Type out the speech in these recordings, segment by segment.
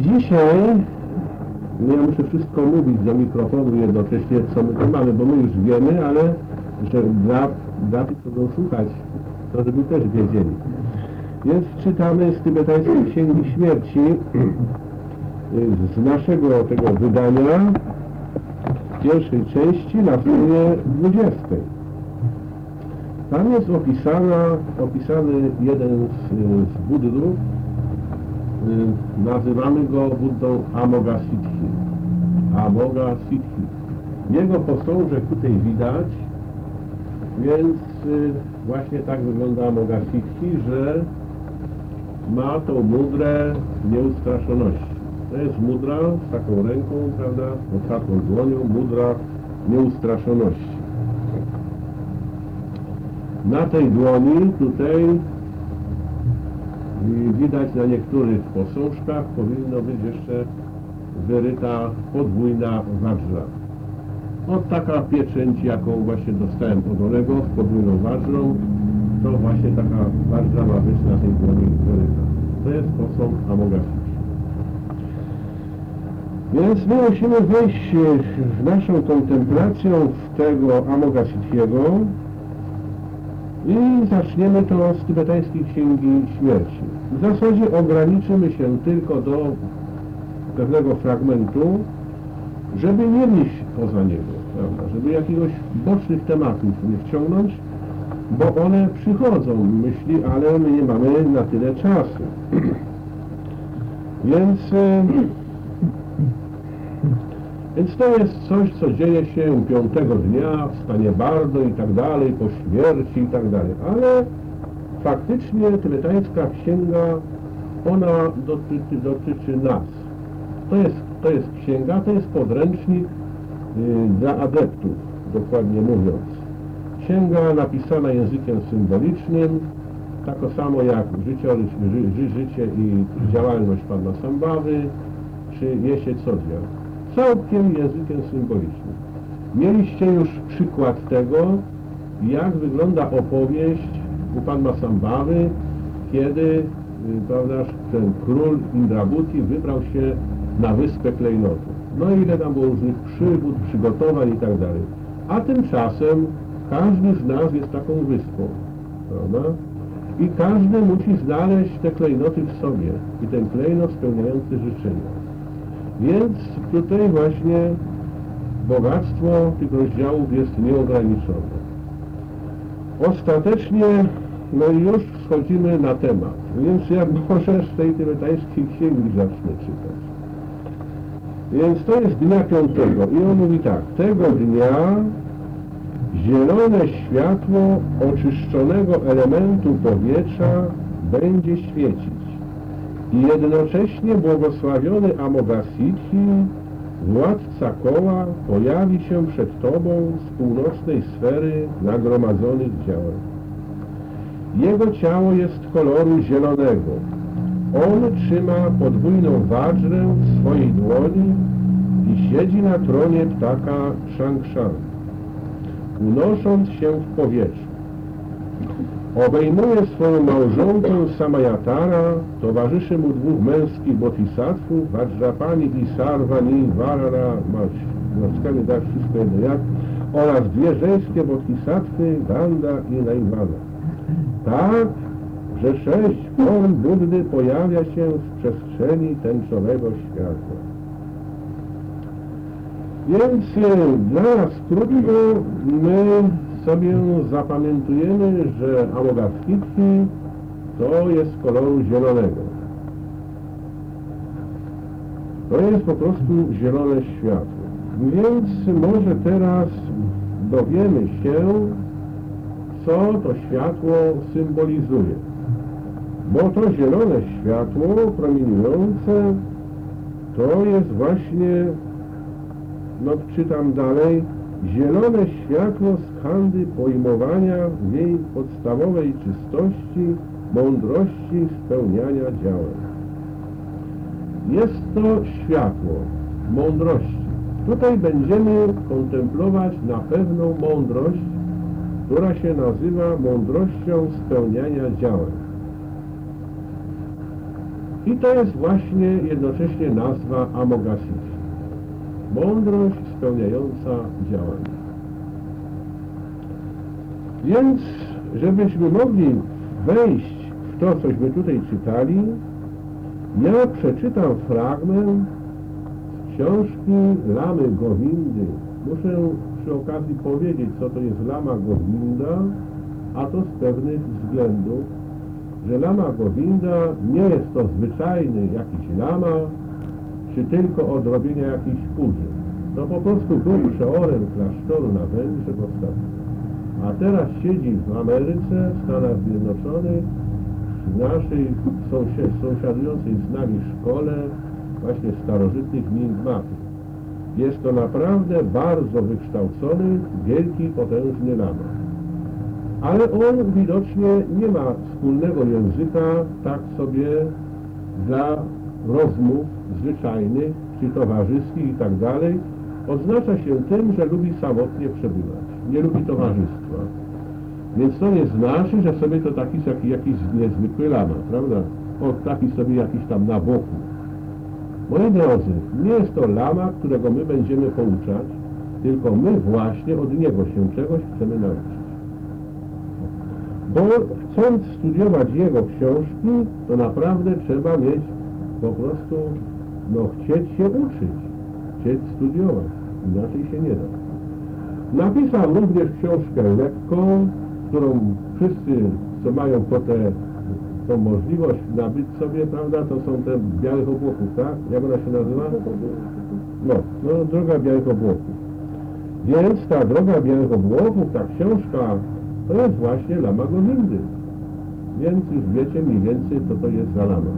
Dzisiaj no ja muszę wszystko mówić do mikrofonu jednocześnie, co my tu mamy, bo my już wiemy, ale że dla, dla tych, co będą słuchać, to żeby też wiedzieli. Więc czytamy z tybetańskiej Księgi Śmierci z naszego tego wydania pierwszej części na stronie 20. Tam jest opisana, opisany jeden z, z Buddów, y, nazywamy go Buddą Amoghasiddhi. Amoghasiddhi. Jego posążek tutaj widać, więc y, właśnie tak wygląda Amoghasiddhi, że ma tą mudrę nieustraszoności. To jest mudra z taką ręką, prawda, otwartą dłonią, mudra nieustraszoności. Na tej dłoni tutaj widać na niektórych posążkach powinno być jeszcze wyryta podwójna wadża. O taka pieczęć, jaką właśnie dostałem od Olego z podwójną wadżą, to właśnie taka wadża ma być na tej dłoni wyryta. To jest posąg Amogashi. Więc my musimy wejść w naszą kontemplacją w tego Amogasithiego i zaczniemy to z tybetańskiej Księgi Śmierci. W zasadzie ograniczymy się tylko do pewnego fragmentu, żeby nie iść poza niego, prawda? żeby jakiegoś bocznych tematów nie wciągnąć, bo one przychodzą, myśli, ale my nie mamy na tyle czasu. Więc więc to jest coś, co dzieje się piątego dnia w stanie bardo i tak dalej, po śmierci i tak dalej. Ale faktycznie tybetańska księga, ona dotyczy, dotyczy nas. To jest, to jest księga, to jest podręcznik y, dla adeptów, dokładnie mówiąc. Księga napisana językiem symbolicznym, tak samo jak życie, ży, życie i działalność Pana Sambawy, czy Jesie Codia całkiem językiem symbolicznym. Mieliście już przykład tego, jak wygląda opowieść u Pan Masambawy, kiedy y, prawda, ten król Indrabuti wybrał się na wyspę klejnotu. No i ile tam było różnych przygód, przygotowań i tak dalej. A tymczasem każdy z nas jest taką wyspą, prawda? I każdy musi znaleźć te klejnoty w sobie i ten klejnot spełniający życzenia. Więc tutaj właśnie bogactwo tych rozdziałów jest nieograniczone. Ostatecznie, no i już wchodzimy na temat, więc jak możesz z tej tybetańskiej księgi zacznę czytać. Więc to jest dnia piątego i on mówi tak, tego dnia zielone światło oczyszczonego elementu powietrza będzie świecić jednocześnie błogosławiony Amoghasiddhi, władca koła, pojawi się przed Tobą z północnej sfery nagromadzonych działem. Jego ciało jest koloru zielonego. On trzyma podwójną wadżrę w swojej dłoni i siedzi na tronie ptaka Shangshan, unosząc się w powietrzu. Obejmuje swoją małżonkę Samayatara, towarzyszy mu dwóch męskich bodhisattvów, Vajrapani i Sarvani, Varana, maczkami tak wszystko jedno jak, oraz dwie żeńskie bodhisattwy, Ganda i Naivana. Tak, że sześć form Buddy pojawia się w przestrzeni tęczowego światła. Więc e, dla nas krótko my sobie zapamiętujemy, że Amogaskitki to jest koloru zielonego. To jest po prostu zielone światło. Więc może teraz dowiemy się, co to światło symbolizuje. Bo to zielone światło promieniujące to jest właśnie, no czytam dalej, Zielone światło z handy pojmowania jej podstawowej czystości, mądrości spełniania działań. Jest to światło mądrości. Tutaj będziemy kontemplować na pewną mądrość, która się nazywa mądrością spełniania działań. I to jest właśnie jednocześnie nazwa Amogasis. Mądrość spełniająca działanie. Więc, żebyśmy mogli wejść w to, cośmy tutaj czytali, ja przeczytam fragment z książki Lamy Gowindy. Muszę przy okazji powiedzieć, co to jest Lama Gowinda, a to z pewnych względów, że Lama Gowinda nie jest to zwyczajny jakiś lama, czy tylko odrobienia jakiejś purzy. To po prostu był przeorem klasztoru na Węgrzech ostatnio. A teraz siedzi w Ameryce, w Stanach Zjednoczonych, w naszej sąsiadującej z nami szkole właśnie starożytnych Mingmatów. Jest to naprawdę bardzo wykształcony, wielki, potężny lama. Ale on widocznie nie ma wspólnego języka tak sobie dla rozmów zwyczajnych czy towarzyskich i tak dalej. Oznacza się tym, że lubi samotnie przebywać. Nie lubi towarzystwa. Więc to nie znaczy, że sobie to taki jak jakiś niezwykły lama, prawda? O, taki sobie jakiś tam na boku. Moi drodzy, nie jest to lama, którego my będziemy pouczać, tylko my właśnie od niego się czegoś chcemy nauczyć. Bo chcąc studiować jego książki, to naprawdę trzeba mieć po prostu, no chcieć się uczyć, chcieć studiować, inaczej się nie da. Napisał również książkę lekką, którą wszyscy, co mają po tę tą możliwość nabyć sobie, prawda, to są te białych obłoków, tak? Jak ona się nazywa? No, no droga białych obłoków. Więc ta droga białych obłoków, ta książka, to jest właśnie lama Govindy. Więc już wiecie mniej więcej, co to jest za lama.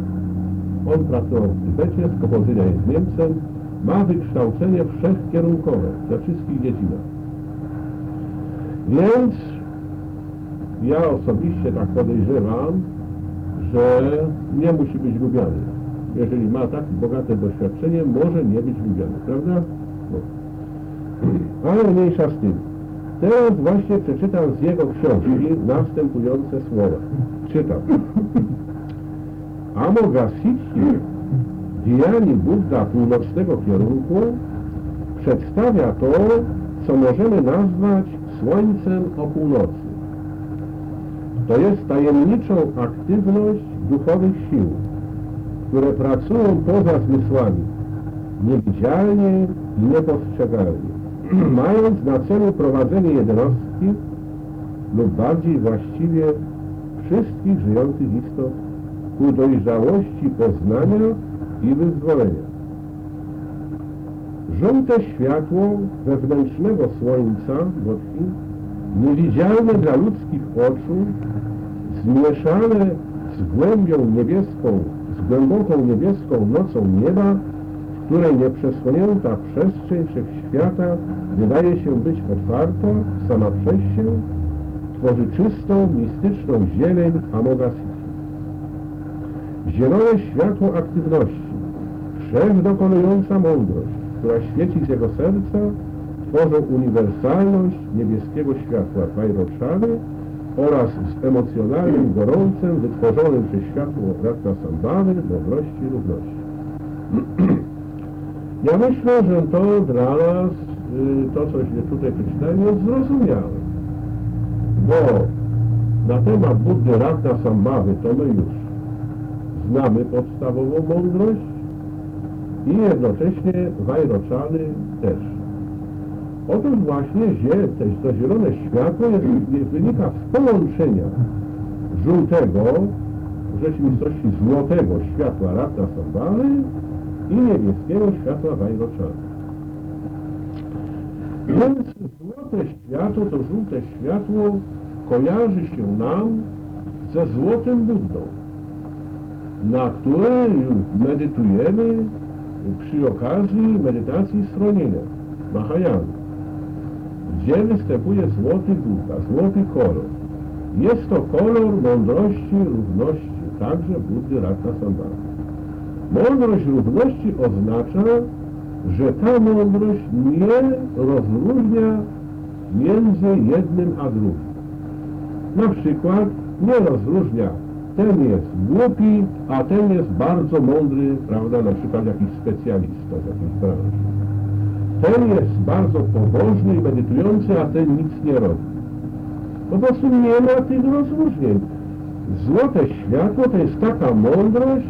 On pracował w Tybecie, z pochodzenia jest Niemcem, ma wykształcenie wszechkierunkowe we wszystkich dziedzinach. Więc ja osobiście tak podejrzewam, że nie musi być lubiany. Jeżeli ma tak bogate doświadczenie, może nie być lubiany, prawda? No. Ale mniejsza z tym. Teraz właśnie przeczytam z jego książki następujące słowa. Czytam. Amogasiti Dhyani Buddha północnego kierunku przedstawia to, co możemy nazwać słońcem o północy. To jest tajemniczą aktywność duchowych sił, które pracują poza zmysłami, niewidzialnie i niepostrzegalnie, mając na celu prowadzenie jednostki lub bardziej właściwie wszystkich żyjących istot ku dojrzałości poznania i wyzwolenia. Żółte światło wewnętrznego słońca, Bodhi, niewidzialne dla ludzkich oczu, zmieszane z głębią niebieską, z głęboką niebieską nocą nieba, w której nieprzesłonięta przestrzeń wszechświata wydaje się być otwarta sama przez się, tworzy czystą, mistyczną zieleń Amogasity. Zielone światło aktywności, wszechdokonująca mądrość, która świeci z jego serca, tworzą uniwersalność niebieskiego światła Vajroczary oraz z emocjonalnym gorącem wytworzonym przez światło Ratna Sambhany, mądrości i równości. Ja myślę, że to dla nas, y, to cośmy tutaj przeczytali, jest zrozumiałe. Bo na temat Buddy Ratna Sambhawy to my już znamy podstawową mądrość i jednocześnie Vajroczany też. Otóż właśnie to zielone światło jest, wynika z połączenia żółtego, w rzeczywistości złotego światła Ratna Sambhaly i niebieskiego światła Vajroczana. Więc złote światło, to żółte światło kojarzy się nam ze złotym Buddą, na które medytujemy przy okazji medytacji stronienia, Mahayana gdzie występuje złoty Buddha, złoty kolor. Jest to kolor mądrości, równości, także Buddy Ratna Sambhava. Mądrość równości oznacza, że ta mądrość nie rozróżnia między jednym a drugim. Na przykład nie rozróżnia ten jest głupi, a ten jest bardzo mądry, prawda, na przykład jakiś specjalista z jakiejś branży. Ten jest bardzo pobożny i medytujący, a ten nic nie robi. Po prostu nie ma tych rozróżnień. Złote światło to jest taka mądrość,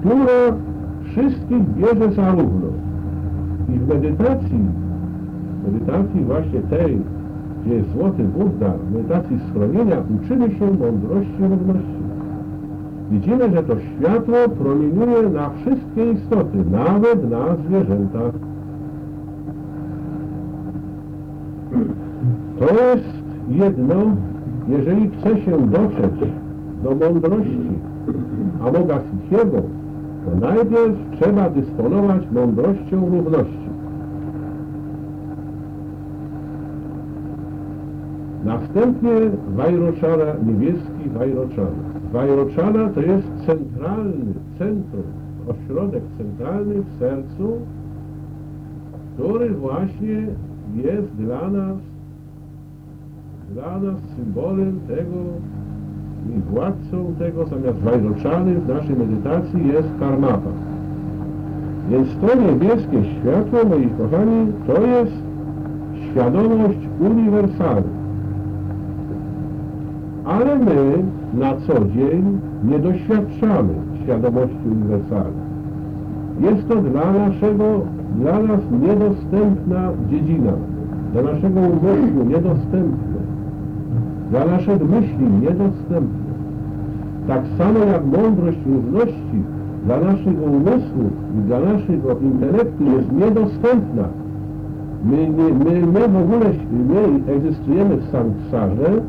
która wszystkich bierze za równo. I w medytacji, medytacji właśnie tej, gdzie jest złoty Buddha, w medytacji schronienia, uczymy się mądrości równości. Widzimy, że to światło promieniuje na wszystkie istoty, nawet na zwierzęta. To jest jedno, jeżeli chce się dotrzeć do mądrości Amogasitiego, to najpierw trzeba dysponować mądrością równości. Następnie Vajroczana, niebieski Vajroczana. Vajroczana to jest centralny, centrum, ośrodek centralny w sercu, który właśnie jest dla nas, dla nas symbolem tego i władcą tego zamiast Vajroczany w naszej medytacji jest Karmapa. Więc to niebieskie światło, moi kochani, to jest świadomość uniwersalna. Ale my na co dzień nie doświadczamy świadomości uniwersalnej. Jest to dla naszego, dla nas niedostępna dziedzina, dla naszego umysłu niedostępne, dla naszych myśli niedostępne. Tak samo jak mądrość równości dla naszego umysłu i dla naszego intelektu jest niedostępna. My, my, my, my w ogóle my egzystujemy w samsarze,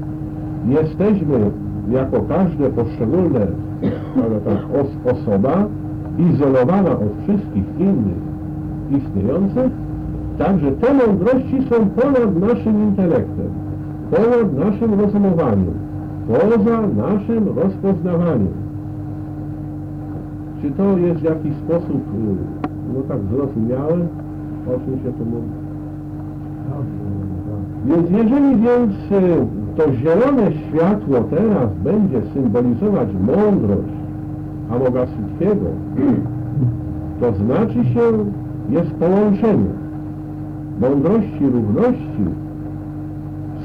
jesteśmy jako każde poszczególne os, osoba izolowana od wszystkich innych istniejących, także te mądrości są ponad naszym intelektem, ponad naszym rozumowaniem, poza naszym rozpoznawaniem. Czy to jest w jakiś sposób, y, no tak zrozumiałe, o czym się tu mówi? Więc jeżeli więc y, to zielone światło teraz będzie symbolizować mądrość Amogasitiego, to znaczy się jest połączenie mądrości równości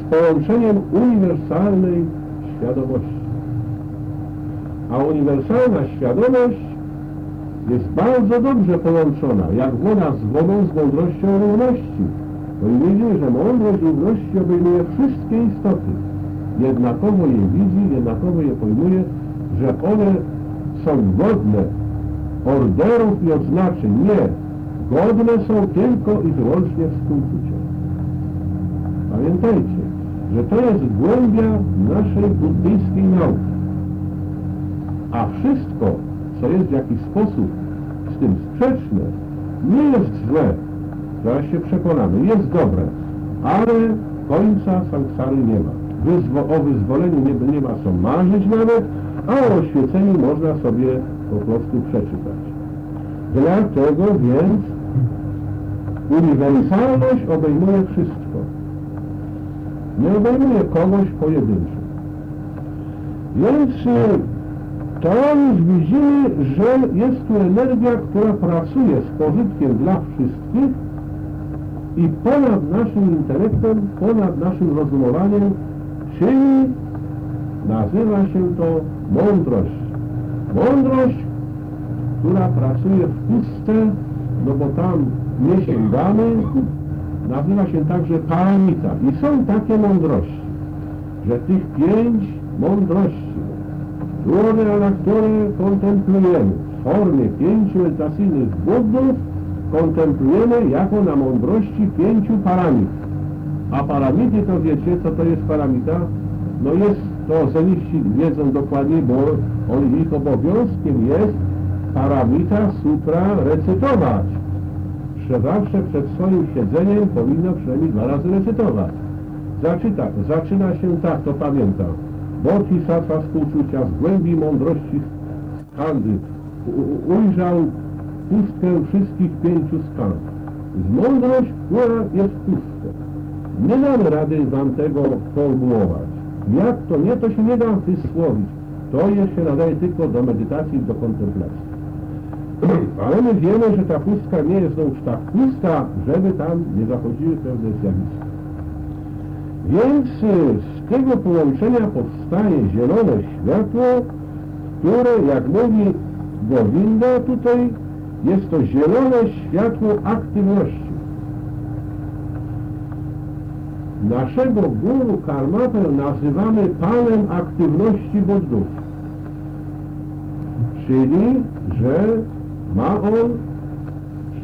z połączeniem uniwersalnej świadomości. A uniwersalna świadomość jest bardzo dobrze połączona, jak woda z wodą z mądrością równości. Widzimy, że mądrość równości obejmuje wszystkie istoty. Jednakowo je widzi, jednakowo je pojmuje, że one są godne orderów i odznaczeń. Nie. Godne są tylko i wyłącznie współczucia. Pamiętajcie, że to jest głębia naszej buddyjskiej nauki. A wszystko, co jest w jakiś sposób z tym sprzeczne, nie jest złe, zaraz się przekonamy, jest dobre, ale końca samsary nie ma. Wyzwo, o wyzwoleniu nie, nie ma co marzyć nawet, a o oświeceniu można sobie po prostu przeczytać. Dlatego więc uniwersalność obejmuje wszystko. Nie obejmuje kogoś pojedynczo. Więc to już widzimy, że jest tu energia, która pracuje z pożytkiem dla wszystkich i ponad naszym intelektem, ponad naszym rozumowaniem, czyli nazywa się to mądrość. Mądrość, która pracuje w pustce, no bo tam nie sięgamy, nazywa się także paramita. I są takie mądrości, że tych pięć mądrości, które, na które kontemplujemy w formie pięciu medytacyjnych buddów, kontemplujemy jako na mądrości pięciu paramit. A paramity to wiecie, co to jest paramita? No jest to, zeniści wiedzą dokładnie, bo on, ich obowiązkiem jest paramita sutra recytować. Zawsze przed swoim siedzeniem powinno przynajmniej dwa razy recytować. Zaczyta, zaczyna się tak, to pamiętam. Bodhisattva współczucia z głębi mądrości skandy ujrzał pustkę wszystkich pięciu skan. Z mądrość, która jest pustka. Nie damy rady wam tego formułować. Jak to nie, to się nie da wysłowić. To jeszcze nadaje tylko do medytacji, do kontemplacji. Ale my wiemy, że ta pustka nie jest znowuż tak pusta, żeby tam nie zachodziły pewne zjawiska. Więc y, z tego połączenia powstaje zielone światło, które, jak mówi Gowinda tutaj, jest to zielone światło aktywności. Naszego guru karmatę nazywamy Panem aktywności Buddów. Czyli, że ma on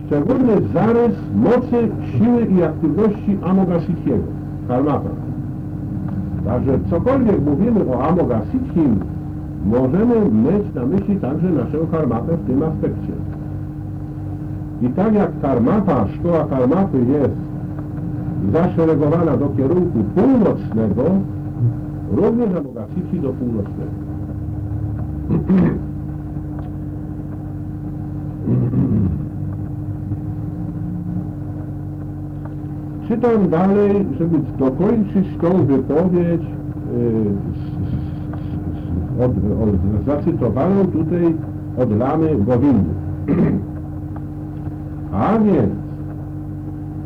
szczególny zarys mocy, siły i aktywności Amogasithiego, karmata. Także cokolwiek mówimy o Amogasithim, możemy mieć na myśli także naszego karmatę w tym aspekcie. I tak jak karmata, szkoła karmaty jest zaszeregowana do kierunku północnego, również Amogasithi do północnego. Czytam dalej, żeby dokończyć tą wypowiedź yy, zacytowaną tutaj od lamy Gowindy. A więc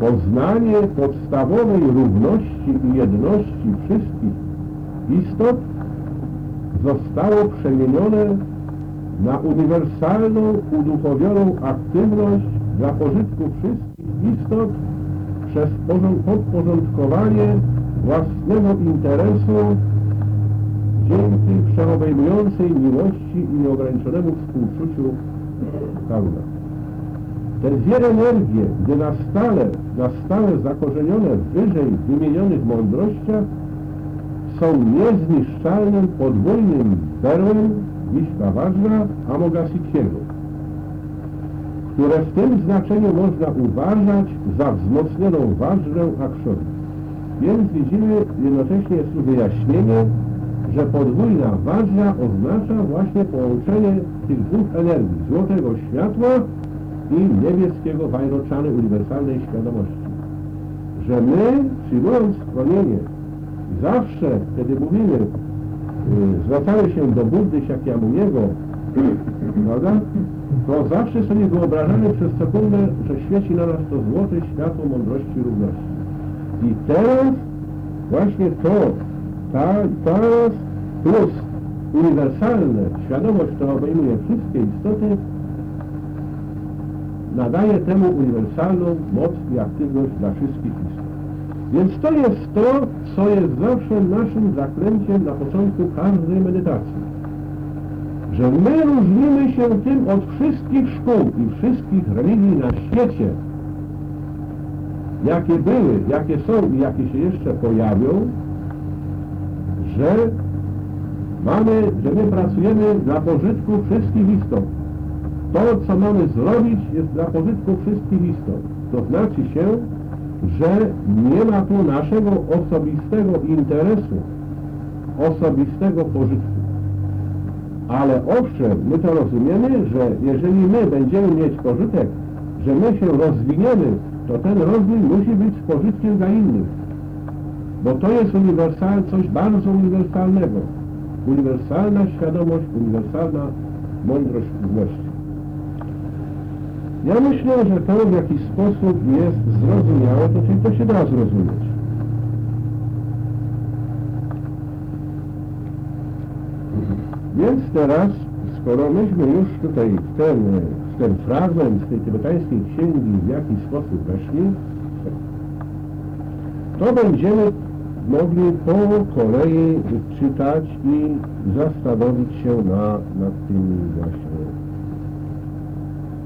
poznanie podstawowej równości i jedności wszystkich istot zostało przemienione na uniwersalną, uduchowioną aktywność dla pożytku wszystkich istot przez podporządkowanie własnego interesu dzięki przeobejmującej miłości i nieograniczonemu współczuciu Kauna. Te dwie energie, gdy na stale, na stale zakorzenione wyżej wymienionych mądrościach, są niezniszczalnym podwójnym berłem Wiśkawajra Amogasitiego, które w tym znaczeniu można uważać za wzmocnioną Wajrę Akshory. Więc widzimy, jednocześnie jest tu wyjaśnienie, że podwójna Wajra oznacza właśnie połączenie tych dwóch energii, złotego światła i niebieskiego Wajroczany uniwersalnej świadomości. Że my, przyjmując chronienie, zawsze, kiedy mówimy, yy, zwracamy się do Buddy Siakyamuniego, prawda? To zawsze sobie wyobrażamy przez sekundę, że świeci na nas to złote światło mądrości i równości. I teraz właśnie to, ta, teraz plus uniwersalne świadomość, która obejmuje wszystkie istoty, nadaje temu uniwersalną moc i aktywność dla wszystkich istot. Więc to jest to, co jest zawsze naszym zaklęciem na początku każdej medytacji. Że my różnimy się tym od wszystkich szkół i wszystkich religii na świecie, jakie były, jakie są i jakie się jeszcze pojawią, że mamy, że my pracujemy dla pożytku wszystkich istot. To, co mamy zrobić, jest dla pożytku wszystkich istot. To znaczy się, że nie ma tu naszego osobistego interesu, osobistego pożytku. Ale owszem, my to rozumiemy, że jeżeli my będziemy mieć pożytek, że my się rozwiniemy, to ten rozwój musi być z pożytkiem dla innych. Bo to jest uniwersal, coś bardzo uniwersalnego. Uniwersalna świadomość, uniwersalna mądrość miłości. Ja myślę, że to w jakiś sposób jest zrozumiałe, to czyli to się da zrozumieć. Więc teraz, skoro myśmy już tutaj w ten, w ten fragment z tej tybetańskiej księgi w jakiś sposób weszli, to będziemy mogli po kolei czytać i zastanowić się na, nad tymi właśnie.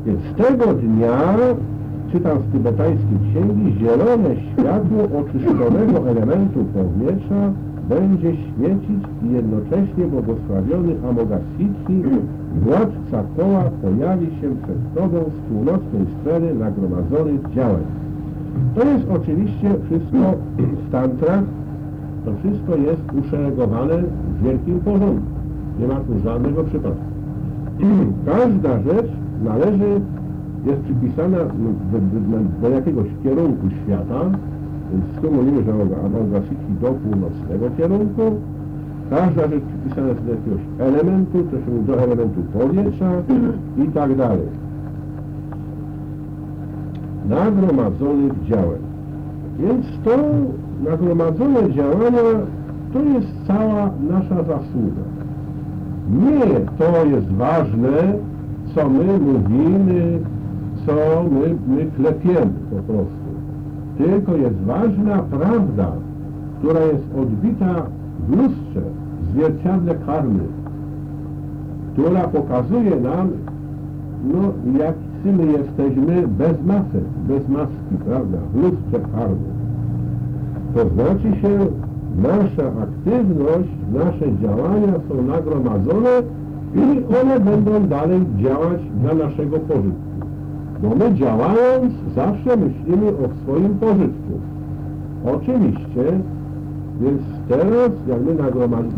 Więc tego dnia, czytam z tybetańskiej księgi, zielone światło oczyszczonego elementu powietrza będzie świecić i jednocześnie błogosławiony Amogasithi, władca koła, pojawi się przed Tobą z północnej sfery nagromadzonych działań. To jest oczywiście wszystko w tantrach, to wszystko jest uszeregowane w wielkim porządku. Nie ma tu żadnego przypadku. Każda rzecz należy, jest przypisana do, do, do jakiegoś kierunku świata, tu mówimy, że Amalgasiki do północnego kierunku, każda rzecz przypisana jest do jakiegoś elementu, to się do elementu powietrza i tak dalej. Nagromadzonych działań. Więc to nagromadzone działania to jest cała nasza zasługa. Nie to jest ważne, co my mówimy, co my, my klepiemy po prostu. Tylko jest ważna prawda, która jest odbita w lustrze, w zwierciadle karmy, która pokazuje nam, no, jacy my jesteśmy bez masek, bez maski, prawda, w lustrze karmy. To znaczy się, nasza aktywność, nasze działania są nagromadzone i one będą dalej działać dla naszego pożytku. Bo my działając zawsze myślimy o swoim pożytku. Oczywiście, więc teraz jak my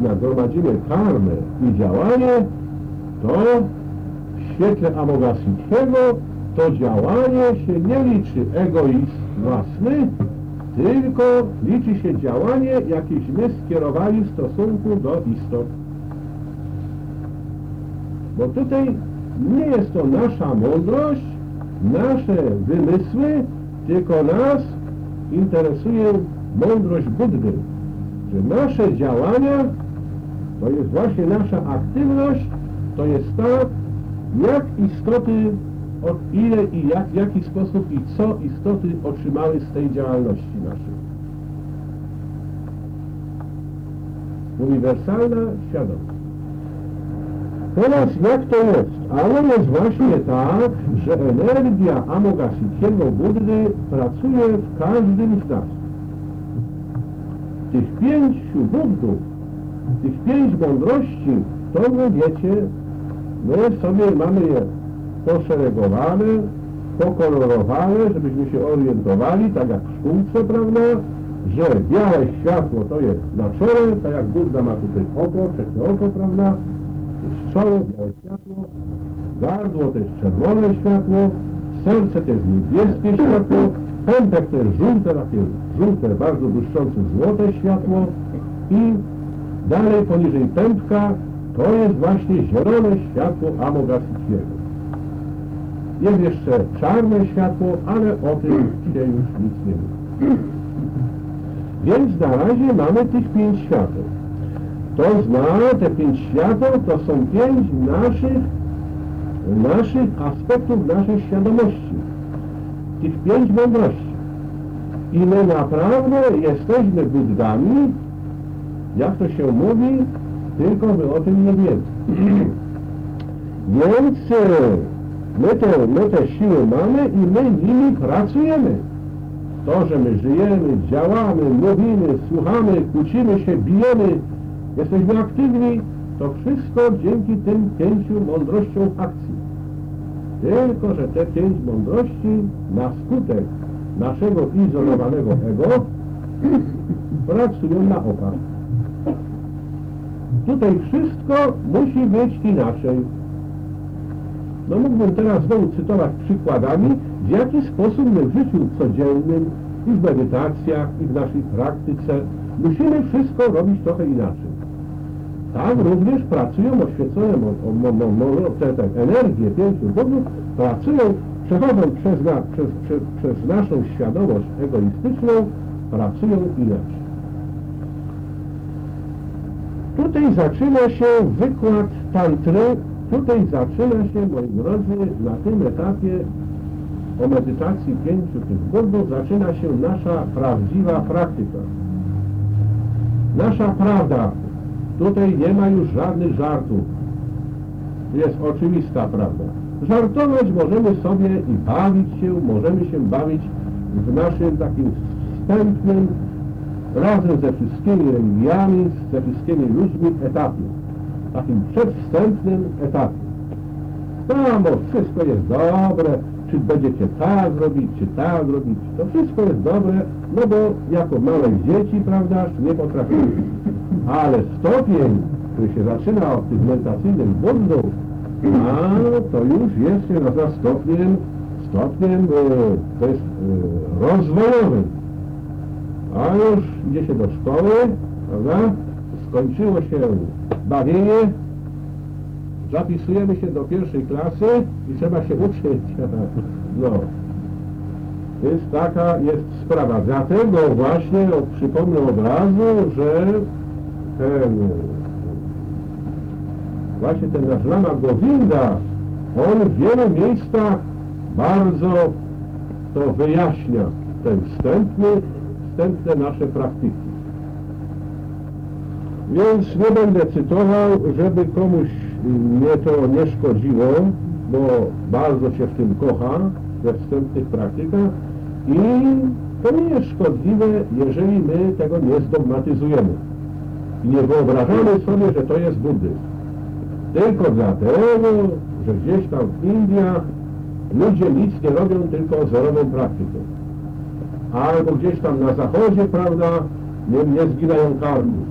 nagromadzimy karmę i działanie, to w świetle Amogasikiego to działanie się nie liczy egoizm własny, tylko liczy się działanie, jakieśmy skierowali w stosunku do istot. Bo tutaj nie jest to nasza mądrość, nasze wymysły, tylko nas interesuje mądrość Buddy, że nasze działania to jest właśnie nasza aktywność, to jest tak, jak istoty, od ile i jak, w jaki sposób i co istoty otrzymały z tej działalności naszej. Uniwersalna świadomość. Teraz jak to jest? Ale jest właśnie tak, że energia Amogasikiego Buddy pracuje w każdym z nas. Tych pięciu Buddów, tych pięć mądrości, to wy wiecie, my sobie mamy je poszeregowane, pokolorowane, żebyśmy się orientowali, tak jak w szkółce, prawda, że białe światło to jest na czele, tak jak Budda ma tutaj oko, trzecie oko, prawda, czoło, białe światło, gardło jest czerwone światło, serce jest niebieskie światło, pępek jest żółte, takie żółte, bardzo błyszczące złote światło i dalej poniżej pępka to jest właśnie zielone światło Amogasikiego. Jest jeszcze czarne światło, ale o tym się już nic nie mówi. Więc na razie mamy tych pięć świateł. To zna, te pięć świateł to są pięć naszych, naszych aspektów naszej świadomości. Tych pięć mądrości. I my naprawdę jesteśmy Buddami, jak to się mówi, tylko my o tym nie wiemy. Więc e, my te, my te siły mamy i my nimi pracujemy. To, że my żyjemy, działamy, mówimy, słuchamy, kłócimy się, bijemy, jesteśmy aktywni, to wszystko dzięki tym pięciu mądrościom akcji. Tylko, że te pięć mądrości na skutek naszego izolowanego ego pracują na oka. Tutaj wszystko musi być inaczej. No mógłbym teraz znowu cytować przykładami, w jaki sposób my w życiu codziennym i w medytacjach, i w naszej praktyce musimy wszystko robić trochę inaczej. Tak również pracują oświecone mo, mo, energie pięciu Bogów, pracują, przechodząc przez, na, przez, przez, przez naszą świadomość egoistyczną, pracują inaczej. Tutaj zaczyna się wykład tantry, tutaj zaczyna się, moi drodzy, na tym etapie o medytacji pięciu tych Bogów zaczyna się nasza prawdziwa praktyka. Nasza prawda, Tutaj nie ma już żadnych żartów. Jest oczywista prawda. Żartować możemy sobie i bawić się, możemy się bawić w naszym takim wstępnym, razem ze wszystkimi religiami, ze wszystkimi ludźmi etapie. Takim przedwstępnym etapie. Bo wszystko jest dobre, czy będziecie tak robić, czy tak robić, to wszystko jest dobre, no bo jako małe dzieci, prawda, nie potrafimy. Ale stopień, który się zaczyna od tych medytacyjnych błędów, a to już jest się nazywa stopniem, stopniem, e, to jest e, rozwojowym. A już idzie się do szkoły, prawda, skończyło się bawienie, zapisujemy się do pierwszej klasy i trzeba się uczyć. No. Więc taka jest sprawa. Dlatego właśnie przypomnę od razu, że właśnie ten nasz Lama Govinda, on w wielu miejscach bardzo to wyjaśnia, ten wstępny, wstępne nasze praktyki. Więc nie będę cytował, żeby komuś mnie to nie szkodziło, bo bardzo się w tym kocha, we wstępnych praktykach i to nie jest szkodliwe, jeżeli my tego nie zdogmatyzujemy i nie wyobrażamy sobie, że to jest buddyzm. Tylko dlatego, że gdzieś tam w Indiach ludzie nic nie robią, tylko zerową praktyką. Albo gdzieś tam na zachodzie, prawda, nie, nie zginają karmów.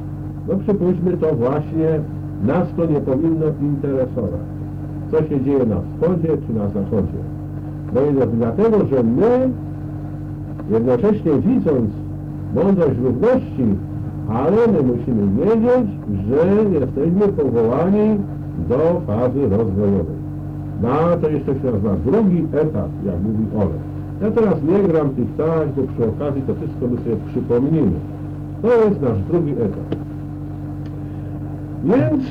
No przypuśćmy to właśnie, nas to nie powinno interesować. Co się dzieje na wschodzie czy na zachodzie. No i dlatego, że my jednocześnie widząc mądrość równości, ale my musimy wiedzieć, że jesteśmy powołani do fazy rozwojowej. Na to jeszcze się nazywa drugi etap, jak mówi Ole. Ja teraz nie gram tych taś, bo przy okazji to wszystko my sobie przypomnimy. To jest nasz drugi etap. Więc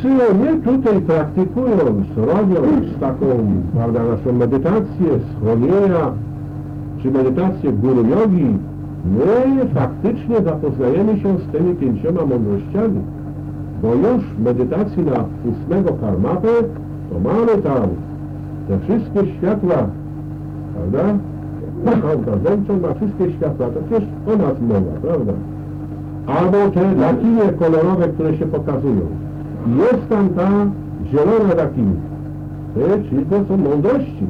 my tutaj praktykując, robiąc taką, prawda, naszą medytację schronienia, czy medytację guru jogi, my faktycznie zapoznajemy się z tymi pięcioma mądrościami. Bo już w medytacji na ósmego karmapę, to mamy tam te wszystkie światła, prawda? Auta zęczą ma wszystkie światła, to przecież o nas mowa, prawda? Albo te lakinie kolorowe, które się pokazują. Jest tam ta zielona lakinia. Czyli to są mądrości.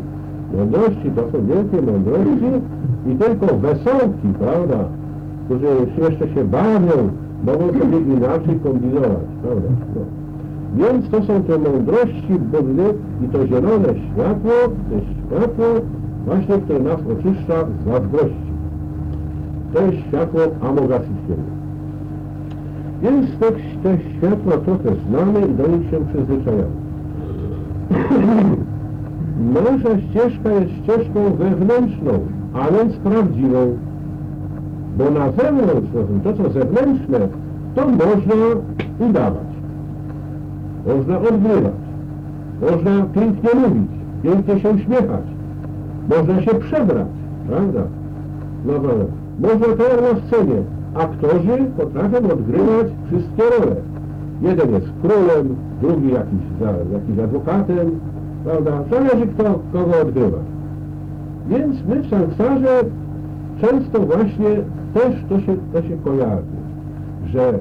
Mądrości to są wielkie mądrości i tylko wesołki, prawda? Którzy jeszcze się bawią, mogą sobie inaczej kombinować, prawda? No. Więc to są te mądrości Buddy i to zielone światło, to światło właśnie, które nas oczyszcza z zazdrości. To jest światło Amogasickiego. Więc te, te światła trochę znamy i do nich się przyzwyczajamy. Nasza ścieżka jest ścieżką wewnętrzną, a więc prawdziwą. Bo na zewnątrz, to co zewnętrzne, to można udawać. Można odgrywać. Można pięknie mówić, pięknie się uśmiechać. Można się przebrać, prawda? No, no, można to na scenie. Aktorzy potrafią odgrywać wszystkie role. Jeden jest królem, drugi jakiś, jakiś adwokatem, prawda? Zależy kto kogo odgrywa. Więc my w samsarze często właśnie też to się, to się kojarzy, że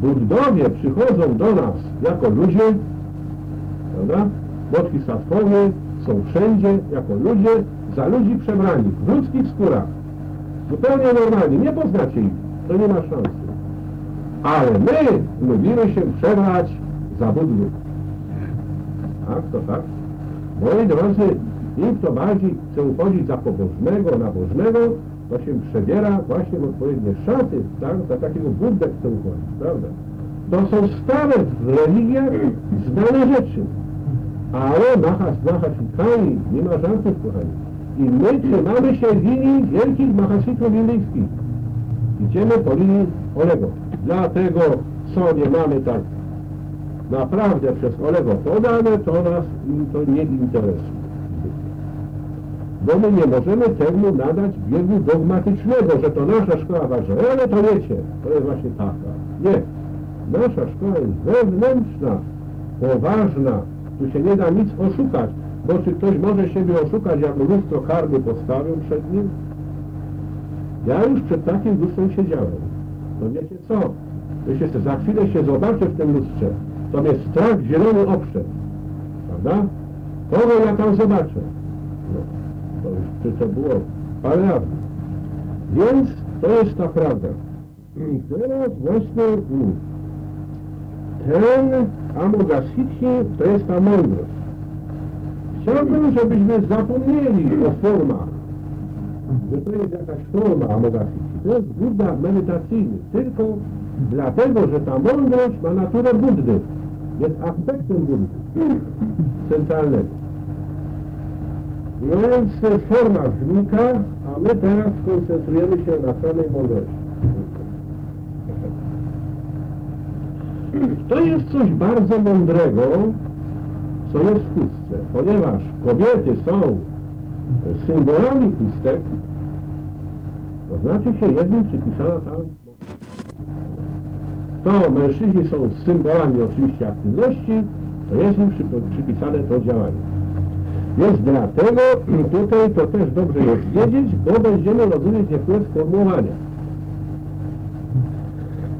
Buddowie przychodzą do nas jako ludzie, prawda? Bodhisattwowie są wszędzie jako ludzie, za ludzi przebrani, w ludzkich skórach. Zupełnie normalnie, nie poznacie ich, to nie ma szansy. Ale my lubimy się przebrać za Buddów. Tak, to tak. Moi drodzy, im kto bardziej chce uchodzić za pobożnego, nabożnego, to się przebiera właśnie w odpowiednie szaty, tak? Za takiego Buddę chce uchodzić, prawda? To są stare w religiach znane rzeczy. Ale Mahas, Mahasitani, nie ma żartów, kochani. I my trzymamy się linii wielkich Mahasitów indyjskich. Idziemy po linii Olego. Dlatego, co nie mamy tak naprawdę przez Olego podane, to nas to nie interesuje bo my nie możemy temu nadać biegu dogmatycznego, że to nasza szkoła waży, ale to wiecie, to jest właśnie taka. Nie. Nasza szkoła jest wewnętrzna, poważna, tu się nie da nic oszukać, bo czy ktoś może siebie oszukać, jak lustro karmy postawią przed nim? Ja już przed takim lustrem siedziałem. No wiecie co? Jeśli za chwilę się zobaczę w tym lustrze, to mnie strach zielony oprzeć. Prawda? Kogo ja tam zobaczę? No czy to było lat. Więc to jest ta prawda. I teraz właśnie ten Amogasiki to jest ta mądrość. Chciałbym, żebyśmy zapomnieli o formach, że to jest jakaś forma Amogasiki. To jest Buddha medytacyjny, tylko dlatego, że ta mądrość ma naturę Buddy, jest aspektem Buddy, centralnego. Więc forma znika, a my teraz koncentrujemy się na samej mądrości. To jest coś bardzo mądrego, co jest w chustce, ponieważ kobiety są symbolami chustek, to znaczy się jednym przypisana ta to mężczyźni są symbolami oczywiście aktywności, to jest im przypisane to działanie. Więc dlatego tutaj to też dobrze jest wiedzieć, bo będziemy rozumieć niektóre sformułowania.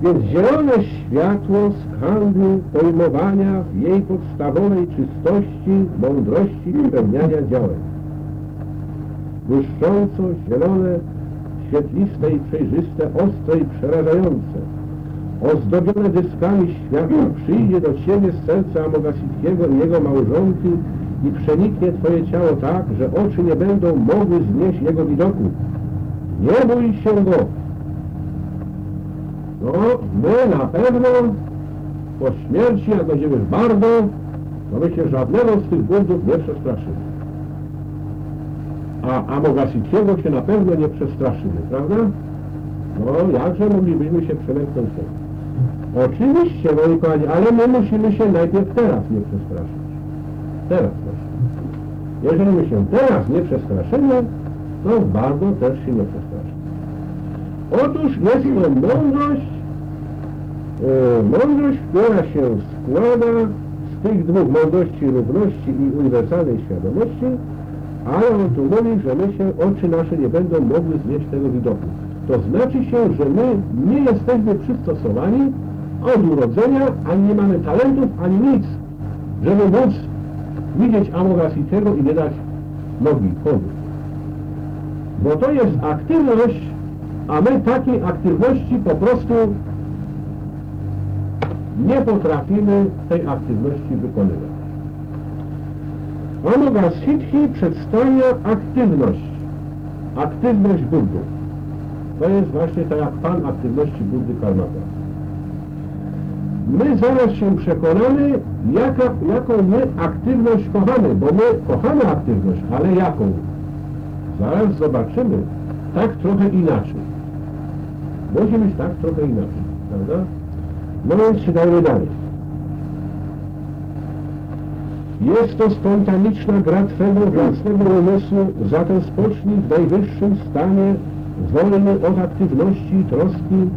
Więc zielone światło z handlu pojmowania w jej podstawowej czystości, mądrości spełniania działań. Błyszcząco, zielone, świetliste i przejrzyste, ostre i przerażające, ozdobione dyskami światła przyjdzie do Ciebie z serca Amogasickiego i jego małżonki i przeniknie Twoje ciało tak, że oczy nie będą mogły znieść jego widoku. Nie bój się go. No, my na pewno po śmierci, jak będziemy w Bardo, to my się żadnego z tych buntów nie przestraszymy. A Amogasickiego się na pewno nie przestraszymy, prawda? No, jakże moglibyśmy się przelęknąć Oczywiście, moi kochani, ale my musimy się najpierw teraz nie przestraszyć. Teraz właśnie. Jeżeli się teraz nie przestraszymy, to bardzo też się nie przestraszy. Otóż jest to mądrość, e, mądrość, która się składa z tych dwóch mądrości, równości i uniwersalnej świadomości, ale on tu mówi, że my się, oczy nasze nie będą mogły znieść tego widoku. To znaczy się, że my nie jesteśmy przystosowani od urodzenia, ani nie mamy talentów, ani nic, żeby móc widzieć Amorasitego i nie dać nogi, chodu. Bo to jest aktywność, a my takiej aktywności po prostu nie potrafimy tej aktywności wykonywać. Amogasitchi przedstawia aktywność, aktywność Buddy. To jest właśnie tak jak Pan aktywności Buddy Karmata my zaraz się przekonamy, jaka, jaką my aktywność kochamy, bo my kochamy aktywność, ale jaką? Zaraz zobaczymy. Tak trochę inaczej. Musi być tak trochę inaczej, prawda? No więc czytajmy dalej. Jest to spontaniczna gra Twego własnego umysłu, zatem spocznij w najwyższym stanie, wolny od aktywności i troski,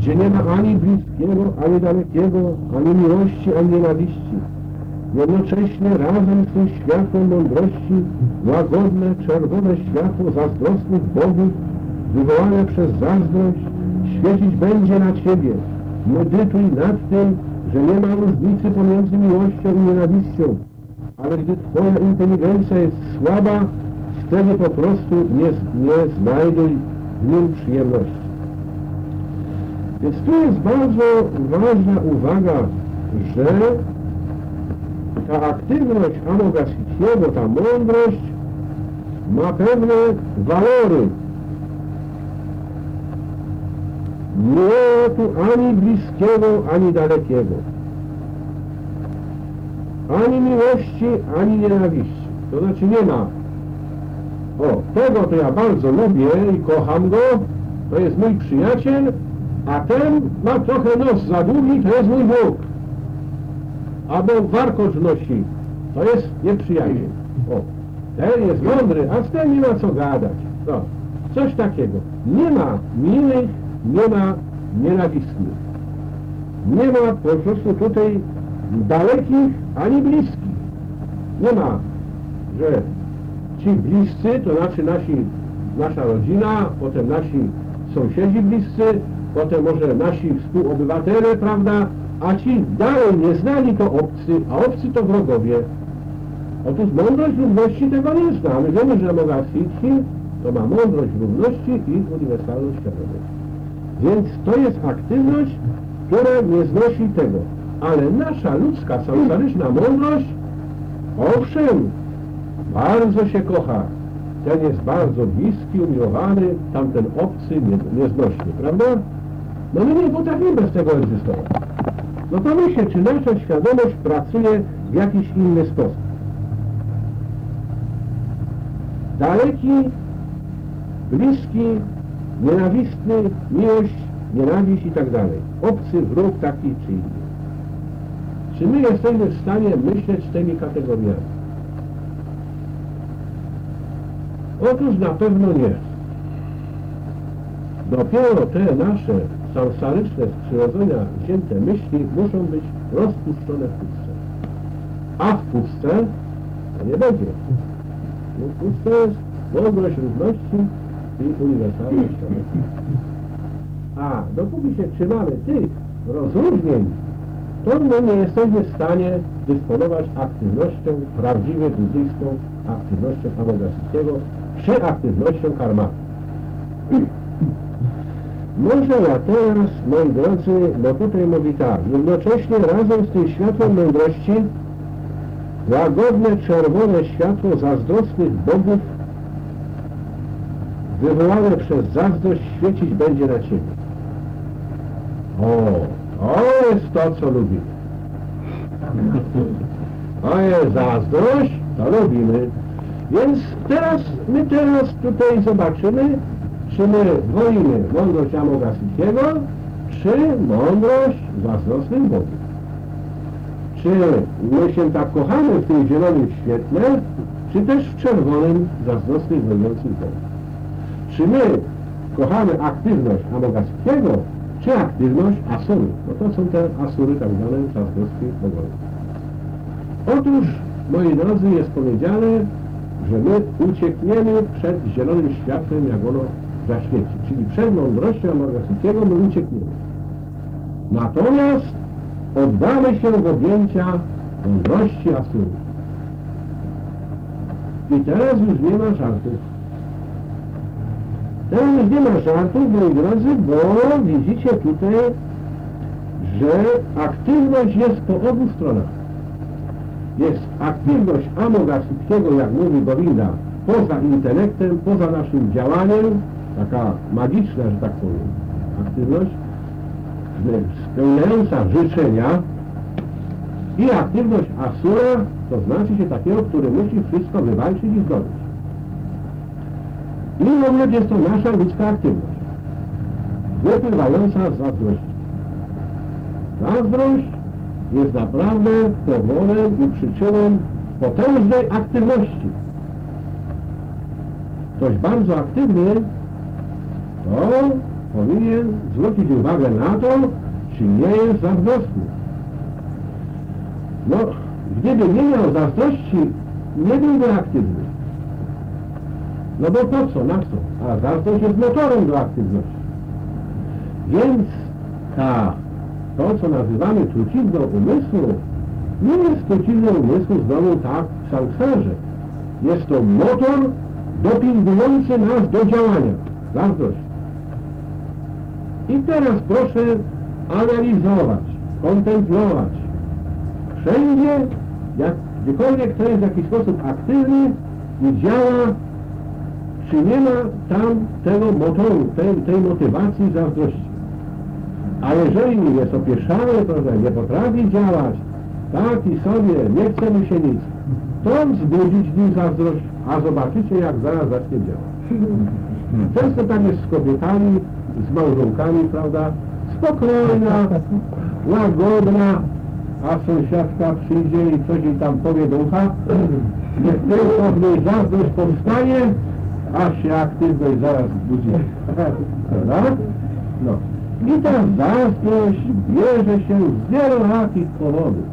gdzie nie ma ani bliskiego, ani dalekiego, ani miłości, ani nienawiści. Jednocześnie razem z tym światłem mądrości łagodne, czerwone światło zazdrosnych bogów wywołane przez zazdrość świecić będzie na Ciebie. Medytuj nad tym, że nie ma różnicy pomiędzy miłością i nienawiścią, ale gdy Twoja inteligencja jest słaba, wtedy po prostu nie, nie znajduj w nim przyjemności. Więc tu jest bardzo ważna uwaga, że ta aktywność Amogasiciego, ta mądrość ma pewne walory. Nie tu ani bliskiego, ani dalekiego. Ani miłości, ani nienawiści. To znaczy nie ma. O, tego to ja bardzo lubię i kocham go. To jest mój przyjaciel, a ten ma trochę nos za długi, to jest mój Bóg. Albo warkocz nosi, to jest nieprzyjaciel. O, ten jest mądry, a z tym nie ma co gadać. No, coś takiego. Nie ma miłych, nie ma nienawistnych. Nie ma po prostu tutaj dalekich ani bliskich. Nie ma, że ci bliscy, to znaczy nasi, nasza rodzina, potem nasi sąsiedzi bliscy, potem może nasi współobywatele, prawda, a ci dalej nie znali to obcy, a obcy to wrogowie. Otóż mądrość równości tego nie zna. My wiemy, że Mogasitchi to ma mądrość równości i uniwersalną świadomość. Więc to jest aktywność, która nie znosi tego. Ale nasza ludzka, samsaryczna mądrość, owszem, bardzo się kocha. Ten jest bardzo bliski, umiłowany, tamten obcy, nieznośny, prawda? No my nie potrafimy bez tego egzystować. No pomyślcie, czy nasza świadomość pracuje w jakiś inny sposób. Daleki, bliski, nienawistny, miłość, nienawiść i tak dalej. Obcy wróg taki czy inny. Czy my jesteśmy w stanie myśleć tymi kategoriami? Otóż na pewno nie. Dopiero te nasze samsaryczne z przyrodzenia wzięte myśli muszą być rozpuszczone w pustce. A w pustce to nie będzie. W pustce jest mądrość równości i uniwersalność A dopóki się trzymamy tych rozróżnień, to my nie jesteśmy w stanie dysponować aktywnością prawdziwie buddyjską, aktywnością amogasyjskiego, czy aktywnością karmatu. Może ja teraz, moi drodzy, no tutaj mówi tak, jednocześnie razem z tym światłem mądrości łagodne czerwone światło zazdrosnych bogów wywołane przez zazdrość świecić będzie na Ciebie. O, to jest to, co lubimy. To jest zazdrość, to lubimy. Więc teraz, my teraz tutaj zobaczymy, czy my wolimy mądrość Amogasykiego, czy mądrość zazdrosnych bogów. Czy my się tak kochamy w tym zielonym świetle, czy też w czerwonym zazdrosnych wojujących bogów. Czy my kochamy aktywność Amogasykiego, czy aktywność Asury? Bo to są te Asury tak zwane zazdroskie bogowie. Otóż, moi drodzy, jest powiedziane, że my uciekniemy przed zielonym światłem, jak ono zaświeci. Czyli przed mądrością Amogasykiego my uciekniemy. Natomiast oddamy się w objęcia mądrości Asury. I teraz już nie ma żartów. Teraz już nie ma żartów, moi drodzy, bo widzicie tutaj, że aktywność jest po obu stronach. Jest aktywność Amogasykiego, jak mówi Govinda, poza intelektem, poza naszym działaniem, taka magiczna, że tak powiem, aktywność, spełniająca życzenia i aktywność Asura, to znaczy się takiego, który musi wszystko wywalczyć i zdobyć. I również jest to nasza ludzka aktywność, wypływająca z zazdrości. Zazdrość jest naprawdę powodem i przyczyną potężnej aktywności. Ktoś bardzo aktywny, to powinien zwrócić uwagę na to, czy nie jest zazdrosny. No, gdyby nie miał zazdrości, nie byłby aktywny. No bo po co, na co? A zazdrość jest motorem do aktywności. Więc ta, to co nazywamy trucizną umysłu, nie jest trucizną umysłu znowu tak w samsarze. Jest to motor dopingujący nas do działania. Zazdrość. I teraz proszę analizować, kontemplować. Wszędzie, jak, gdziekolwiek ktoś jest w jakiś sposób aktywny i działa czy nie ma tam tego motoru, tej, tej motywacji zazdrości. A jeżeli jest opieszany, prawda, nie potrafi działać, tak i sobie, nie chce mu się nic, to wzbudzić nim zazdrość, a zobaczycie, jak zaraz zacznie działać. Często tak jest z kobietami, z małżonkami, prawda, spokojna, łagodna, a sąsiadka przyjdzie i coś jej tam powie do ucha, niech tylko w niej zazdrość powstanie, aż się aktywność zaraz budzi. Prawda? No. I ta zazdrość bierze się z wielorakich powodów.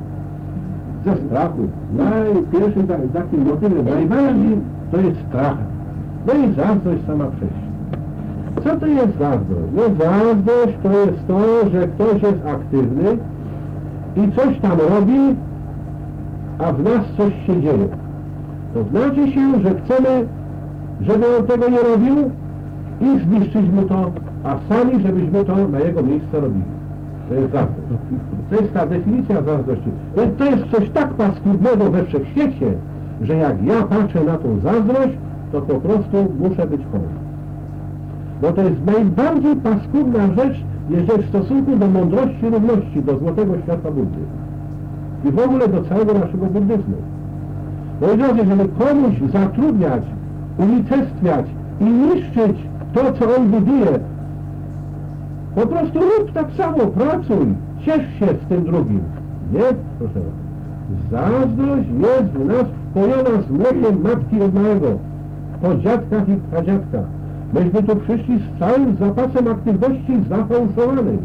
Ze strachu. Najpierwszym takim motywem, najbardziej to jest strach. No i zazdrość sama przejść. Co to jest zazdrość? No zazdrość to jest to, że ktoś jest aktywny i coś tam robi, a w nas coś się dzieje. To znaczy się, że chcemy żeby on tego nie robił i zniszczyć mu to, a sami, żebyśmy to na jego miejsce robili. To jest zazdrość. To jest ta definicja zazdrości. To jest coś tak paskudnego we wszechświecie, że jak ja patrzę na tą zazdrość, to po prostu muszę być chory. Bo to jest najbardziej paskudna rzecz, jeżeli w stosunku do mądrości równości, do złotego świata Buddy i w ogóle do całego naszego buddyzmu. Moi drodzy, żeby komuś zatrudniać, unicestwiać i niszczyć to, co on buduje, po prostu rób tak samo, pracuj, ciesz się z tym drugim. Nie, proszę. Zazdrość jest w nas wpojona z mlekiem matki jednego, po dziadkach i pradziadkach. Myśmy tu przyszli z całym zapasem aktywności zafałszowanej,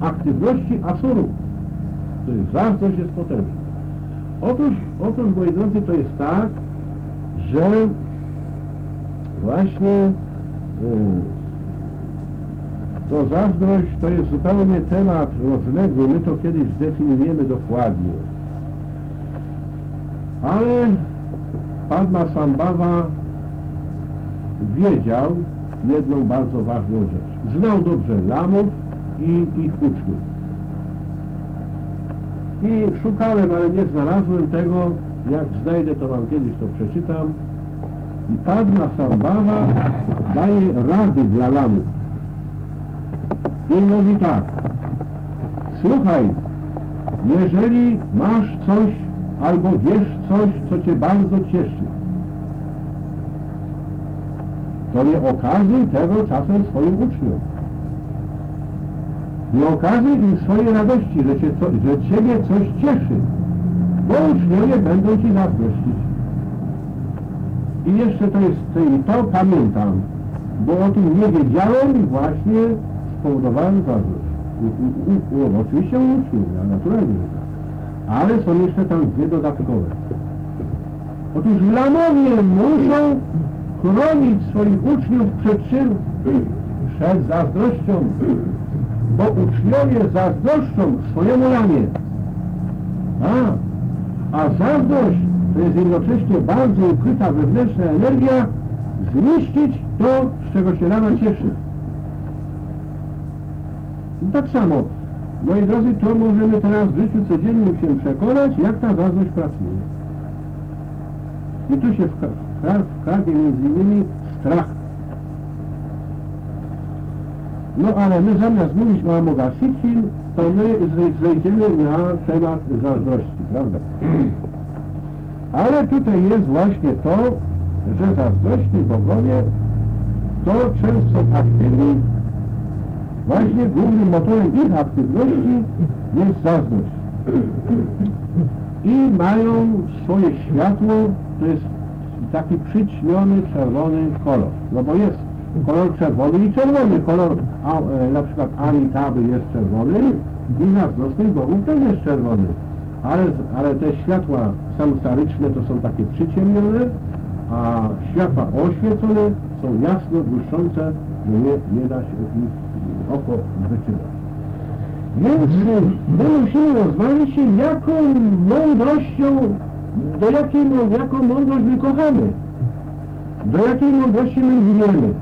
aktywności asurów, których zazdrość jest potężna. Otóż, otóż, moi drodzy, to jest tak, że właśnie yy, to zazdrość to jest zupełnie temat rozległy, my to kiedyś zdefiniujemy dokładnie. Ale Padma Sambhava wiedział jedną bardzo ważną rzecz. Znał dobrze lamów i ich uczniów. I szukałem, ale nie znalazłem tego. Jak znajdę, to wam kiedyś to przeczytam. I Padma Sambhava daje rady dla lamów. I mówi tak. Słuchaj, jeżeli masz coś albo wiesz coś, co cię bardzo cieszy, to nie okazuj tego czasem swoim uczniom. Nie okazuj im swojej radości, że, cię, co, że Ciebie coś cieszy, bo uczniowie będą Ci zazdrościć. I jeszcze to jest, i to pamiętam, bo o tym nie wiedziałem i właśnie spowodowałem zazdrość. Oczywiście uczniów, ja naturalnie, tak. Ale są jeszcze tam dwie dodatkowe. Otóż lamowie muszą chronić swoich uczniów przed czym? Przed zazdrością. Bo uczniowie zazdroszczą swojemu lamie. A, a zazdrość to jest jednocześnie bardzo ukryta wewnętrzna energia zniszczyć to, z czego się lama cieszy. I tak samo, moi drodzy, to możemy teraz w życiu codziennym się przekonać, jak ta zazdrość pracuje. I tu się wkradnie między innymi strach. No ale my zamiast mówić o Amogasicin, to my zejdziemy na temat zazdrości, prawda? Ale tutaj jest właśnie to, że zazdrośni bogowie to często aktywni. Właśnie głównym motorem ich aktywności jest zazdrość. I mają swoje światło, to jest taki przyćmiony czerwony kolor. No bo jest kolor czerwony i czerwony. Kolor a, e, na przykład Amitaby jest czerwony i zazdrosnych bogów też jest czerwony. Ale, ale te światła samsaryczne to są takie przyciemnione, a światła oświecone są jasno błyszczące, że nie, nie da się ich oko wyczytać. Więc my musimy rozważyć się, jaką mądrością, do jakiej, jaką mądrość my kochamy, do jakiej mądrości my winiemy.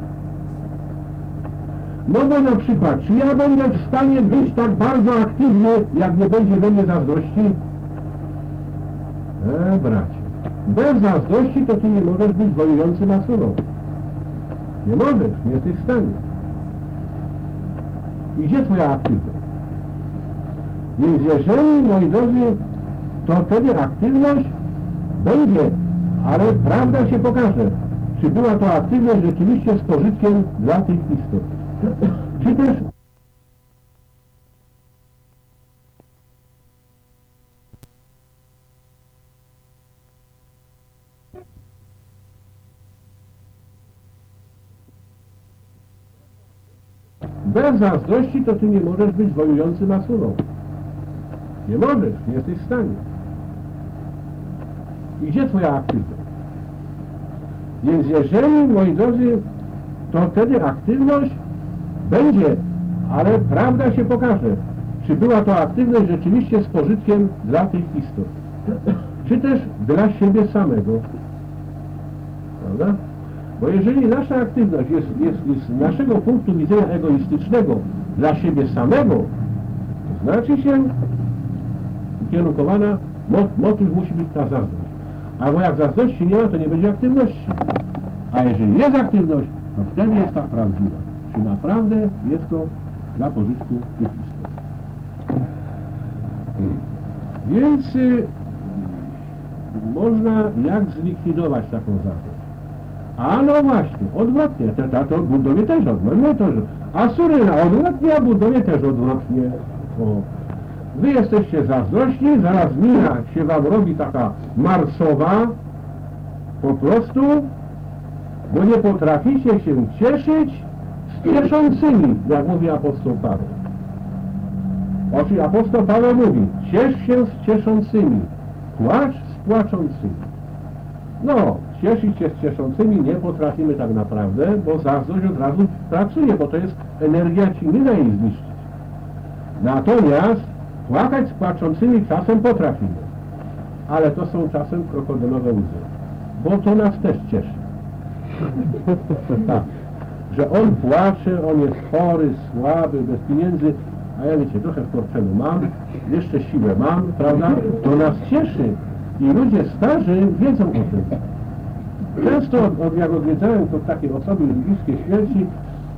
No na przykład, czy ja będę w stanie być tak bardzo aktywny, jak nie będzie we mnie zazdrości? E, bracie, bez zazdrości to ty nie możesz być wojującym asurą. Nie możesz, nie jesteś w stanie. I gdzie twoja aktywność? Więc jeżeli, moi drodzy, to wtedy aktywność będzie, ale prawda się pokaże, czy była to aktywność rzeczywiście z pożytkiem dla tych istot. Czy też Bez zazdrości to ty nie możesz być wojującym asurą. Nie możesz, nie jesteś w stanie. I gdzie twoja aktywność? Więc jeżeli, moi drodzy, to wtedy aktywność będzie, ale prawda się pokaże, czy była to aktywność rzeczywiście z pożytkiem dla tych istot, czy też dla siebie samego. Prawda? Bo jeżeli nasza aktywność jest, jest, z naszego punktu widzenia egoistycznego dla siebie samego, to znaczy się ukierunkowana, motyw musi być ta zazdrość. Albo jak zazdrości nie ma, to nie będzie aktywności. A jeżeli jest aktywność, to wtedy jest ta prawdziwa. Czy naprawdę jest to dla pożytku istot. Więc y, można jak zlikwidować taką zapowiedź. A no właśnie, odwrotnie, to, to, to Budowie też odwrotnie, to, że Asury na odwrotnie, a Budowie też odwrotnie. O. Wy jesteście zazdrośni, zaraz mina się wam robi taka marsowa, po prostu, bo nie potraficie się cieszyć z cieszącymi, jak mówi apostoł Paweł. Oczy apostoł Paweł mówi, ciesz się z cieszącymi, płacz z płaczącymi. No, cieszyć się z cieszącymi nie potrafimy tak naprawdę, bo zazdrość od razu pracuje, bo to jest energia ci jej zniszczyć. Natomiast płakać z płaczącymi czasem potrafimy, ale to są czasem krokodylowe łzy, bo to nas też cieszy. tak, że on płacze, on jest chory, słaby, bez pieniędzy, a ja wiecie, trochę w portfelu mam, jeszcze siłę mam, prawda? To nas cieszy. I ludzie starzy wiedzą o tym. Często, od, jak odwiedzałem to takie osoby bliskie śmierci,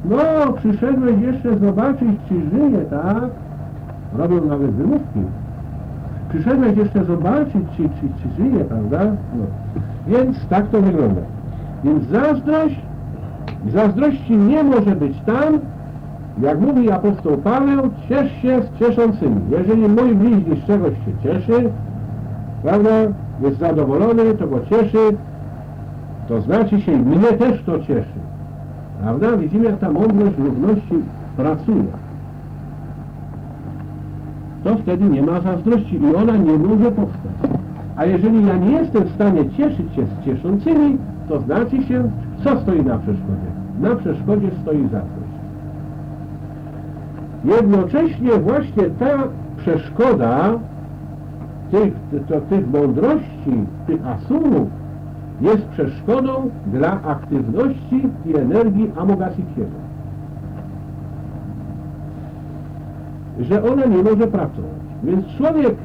no, przyszedłeś jeszcze zobaczyć, czy żyje, tak? Robią nawet wymówki. Przyszedłeś jeszcze zobaczyć, czy, czy, czy żyje, prawda? No. Więc tak to wygląda. Więc zazdrość, zazdrości nie może być tam, jak mówi apostoł Paweł, ciesz się z cieszącymi. Jeżeli mój bliźni z czegoś się cieszy, prawda, jest zadowolony, to go cieszy, to znaczy się i mnie też to cieszy. Prawda? Widzimy, jak ta mądrość równości pracuje. To wtedy nie ma zazdrości i ona nie może powstać. A jeżeli ja nie jestem w stanie cieszyć się z cieszącymi, to znaczy się, co stoi na przeszkodzie? Na przeszkodzie stoi zazdrość. Jednocześnie właśnie ta przeszkoda tych, to, tych mądrości, tych asurów jest przeszkodą dla aktywności i energii Amogasitiego. Że ona nie może pracować. Więc człowiek, y,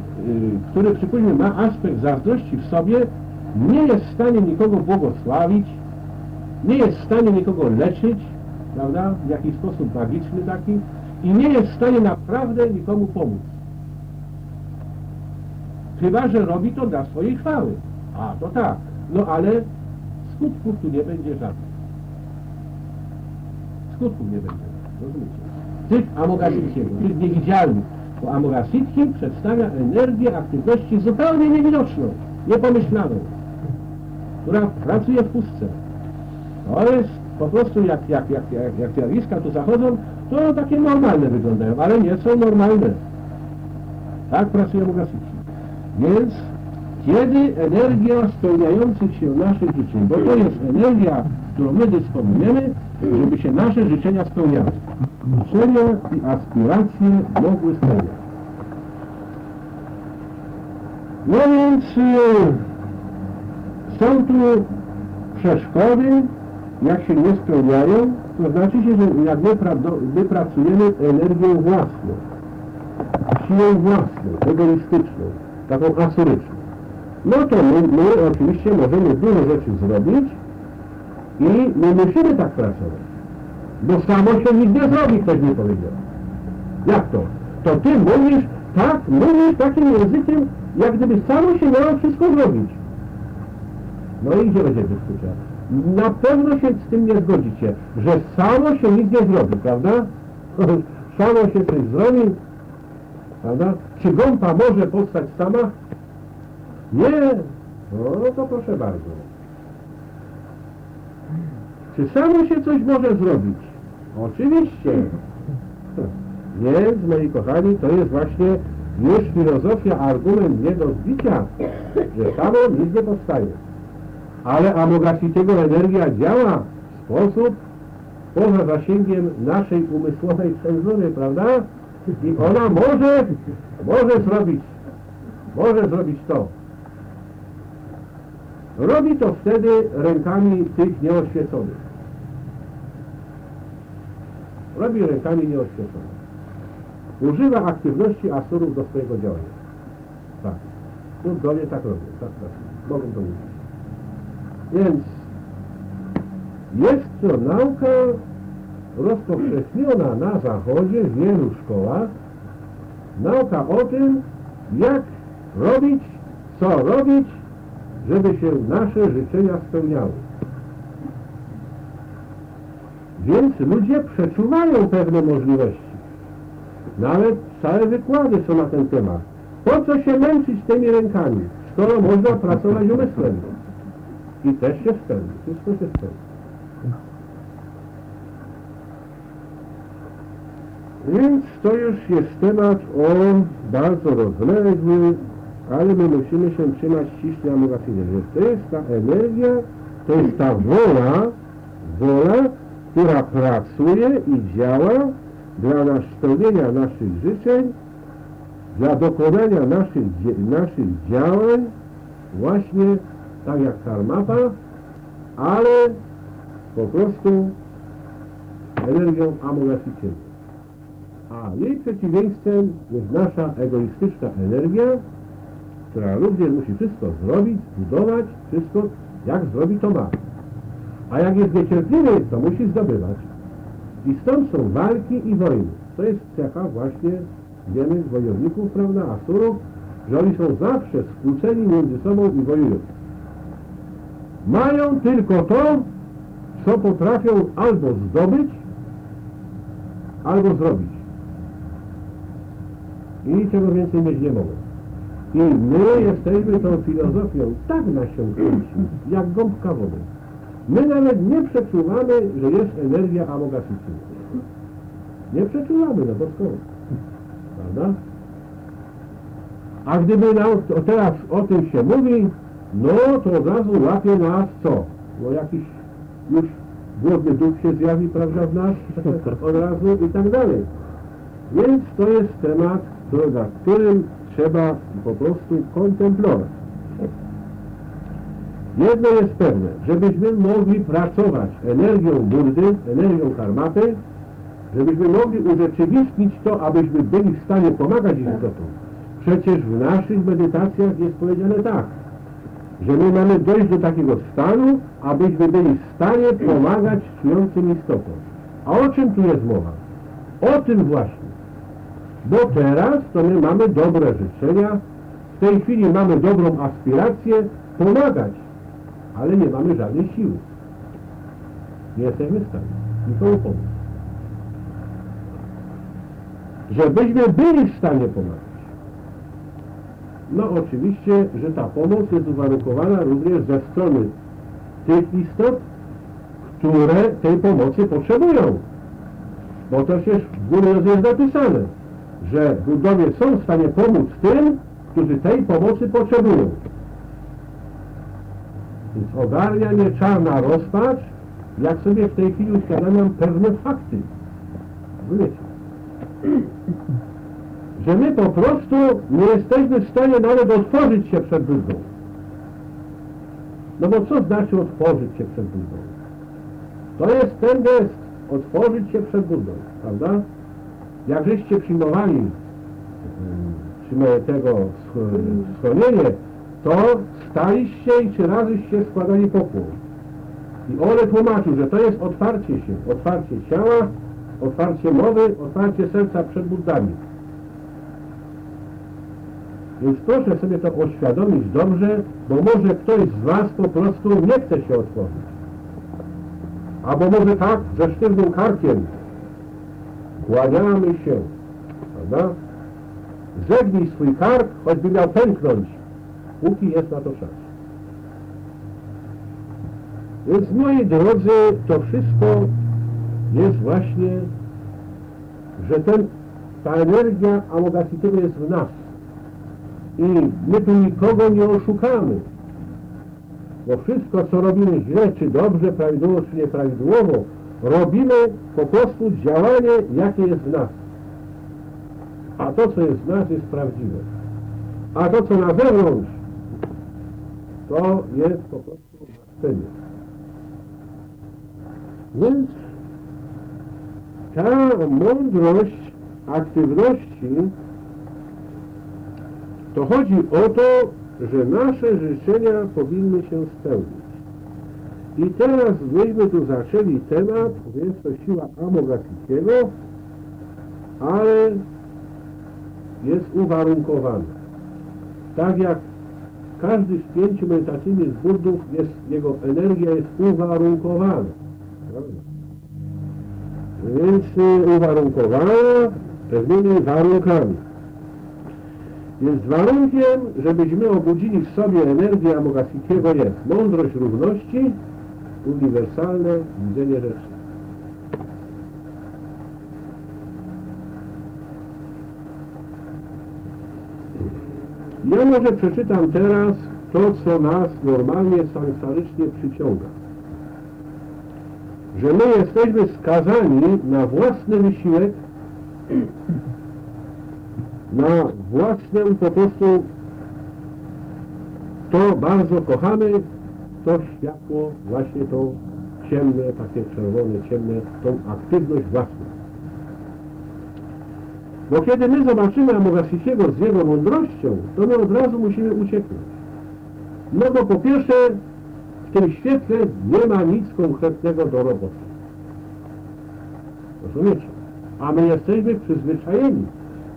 który przypomnę ma aspekt zazdrości w sobie, nie jest w stanie nikogo błogosławić, nie jest w stanie nikogo leczyć, prawda, w jakiś sposób magiczny taki i nie jest w stanie naprawdę nikomu pomóc. Chyba, że robi to dla swojej chwały. A, to tak. No ale skutków tu nie będzie żadnych. Skutków nie będzie. Rozumiecie? Tych amogasitkiego, tych niewidzialnych. Bo amogasitki przedstawia energię aktywności zupełnie niewidoczną, niepomyślaną, która pracuje w pustce. To jest po prostu jak, jak, jak, jak, jak zjawiska tu zachodzą, to takie normalne wyglądają, ale nie są normalne. Tak pracują amogasitki. Więc kiedy energia spełniających się naszych życzeń, bo to jest energia, którą my dysponujemy, żeby się nasze życzenia spełniały. Życzenia i aspiracje mogły spełniać. No więc y, są tu przeszkody, jak się nie spełniają, to znaczy się, że jak my, my pracujemy energią własną, siłą własną, egoistyczną, taką asuryczną. No to my, my oczywiście możemy dużo rzeczy zrobić i nie musimy tak pracować. Bo samo się nic nie zrobi, ktoś mi powiedział. Jak to? To ty mówisz, tak, mówisz takim językiem, jak gdyby samo się miało wszystko zrobić. No i gdzie będzie dyskusja? Na pewno się z tym nie zgodzicie, że samo się nic nie zrobi, prawda? samo się coś zrobi, prawda? Czy gąba może powstać sama? Nie, no to proszę bardzo. Czy samo się coś może zrobić? Oczywiście. Więc, moi kochani, to jest właśnie już filozofia, argument nie do zbicia, że samo nic nie powstaje. Ale Amogasitiego energia działa w sposób poza zasięgiem naszej umysłowej cenzury, prawda? I ona może, może zrobić, może zrobić to. Robi to wtedy rękami tych nieoświeconych. Robi rękami nieoświeconych. Używa aktywności asurów do swojego działania. Tak. Tu dole tak robią. Tak, tak. Mogą to mówić. Więc jest to nauka rozpowszechniona na Zachodzie w wielu szkołach nauka o tym, jak robić, co robić, żeby się nasze życzenia spełniały. Więc ludzie przeczuwają pewne możliwości. Nawet całe wykłady są na ten temat. Po co się męczyć tymi rękami, skoro można pracować umysłem? I też się spełni. Wszystko się spełni. Więc to już jest temat o bardzo rozległy, ale my musimy się trzymać ściśle amogacyjnie, że to jest ta energia, to jest ta wola, wola, która pracuje i działa dla nas spełnienia naszych życzeń, dla dokonania naszych, naszych działań, właśnie tak jak karmata, ale po prostu energią amogacyjną. A jej przeciwieństwem jest nasza egoistyczna energia, która również musi wszystko zrobić, zbudować, wszystko jak zrobi to ma. A jak jest niecierpliwy, to musi zdobywać. I stąd są walki i wojny. To jest cecha właśnie wiemy wojowników, prawda, Asurów, że oni są zawsze skłóceni między sobą i wojują. Mają tylko to, co potrafią albo zdobyć, albo zrobić. I niczego więcej mieć nie mogą. I my jesteśmy tą filozofią tak nasiąknięci, jak gąbka wody. My nawet nie przeczuwamy, że jest energia amogacyjna. Nie przeczuwamy, no bo skąd? Prawda? A gdyby nam to teraz o tym się mówi, no to od razu łapie nas co? No jakiś już głodny duch się zjawi, prawda, w nas od razu i tak dalej. Więc to jest temat, nad którym trzeba po prostu kontemplować. Jedno jest pewne, żebyśmy mogli pracować energią burdy, energią karmaty, żebyśmy mogli urzeczywistnić to, abyśmy byli w stanie pomagać istotom. Przecież w naszych medytacjach jest powiedziane tak, że my mamy dojść do takiego stanu, abyśmy byli w stanie pomagać czującym istotom. A o czym tu jest mowa? O tym właśnie. Bo teraz to my mamy dobre życzenia, w tej chwili mamy dobrą aspirację pomagać, ale nie mamy żadnej siły. Nie jesteśmy w stanie nikomu pomóc. Żebyśmy byli w stanie pomagać. No oczywiście, że ta pomoc jest uwarunkowana również ze strony tych istot, które tej pomocy potrzebują. Bo to przecież w górę jest napisane, że budowie są w stanie pomóc tym, którzy tej pomocy potrzebują. Więc ogarnia mnie czarna rozpacz, jak sobie w tej chwili uświadamiam pewne fakty. Wiecie, że my po prostu nie jesteśmy w stanie nawet otworzyć się przed budą. No bo co znaczy otworzyć się przed budą? To jest ten gest, otworzyć się przed budą, prawda? Jak żeście przyjmowali tego schronienie, to staliście i trzy razy składali pokój. I Ole tłumaczył, że to jest otwarcie się, otwarcie ciała, otwarcie mowy, otwarcie serca przed buddami. Więc proszę sobie to uświadomić dobrze, bo może ktoś z Was po prostu nie chce się otworzyć. Albo może tak, ze sztywnym karkiem. Kłaniamy się. Prawda? Zegnij swój kark, choćby miał pęknąć, póki jest na to czas. Więc moi drodzy, to wszystko jest właśnie, że ten, ta energia amogacyjna jest w nas. I my tu nikogo nie oszukamy. Bo wszystko, co robimy źle, czy dobrze, prawidłowo, czy nieprawidłowo, robimy po prostu działanie, jakie jest w nas. A to, co jest w nas, jest prawdziwe. A to, co na zewnątrz, to jest po prostu scenie. Więc ta mądrość aktywności to chodzi o to, że nasze życzenia powinny się spełnić. I teraz myśmy tu zaczęli temat, więc to siła Amogafitiego, ale jest uwarunkowana. Tak jak każdy z pięciu medytacyjnych burdów, jest, jego energia jest uwarunkowana. Więc y, uwarunkowana pewnymi warunkami. Więc warunkiem, żebyśmy obudzili w sobie energię Amogasitiego jest mądrość równości, uniwersalne widzenie rzeczy. Ja może przeczytam teraz to, co nas normalnie samsarycznie przyciąga. Że my jesteśmy skazani na własny wysiłek, na własne po prostu to bardzo kochamy, to światło, właśnie to ciemne, takie czerwone, ciemne, tą aktywność własną. Bo kiedy my zobaczymy Amogasisiego z jego mądrością, to my od razu musimy ucieknąć. No bo po pierwsze, w tym świetle nie ma nic konkretnego do roboty. Rozumiecie? A my jesteśmy przyzwyczajeni.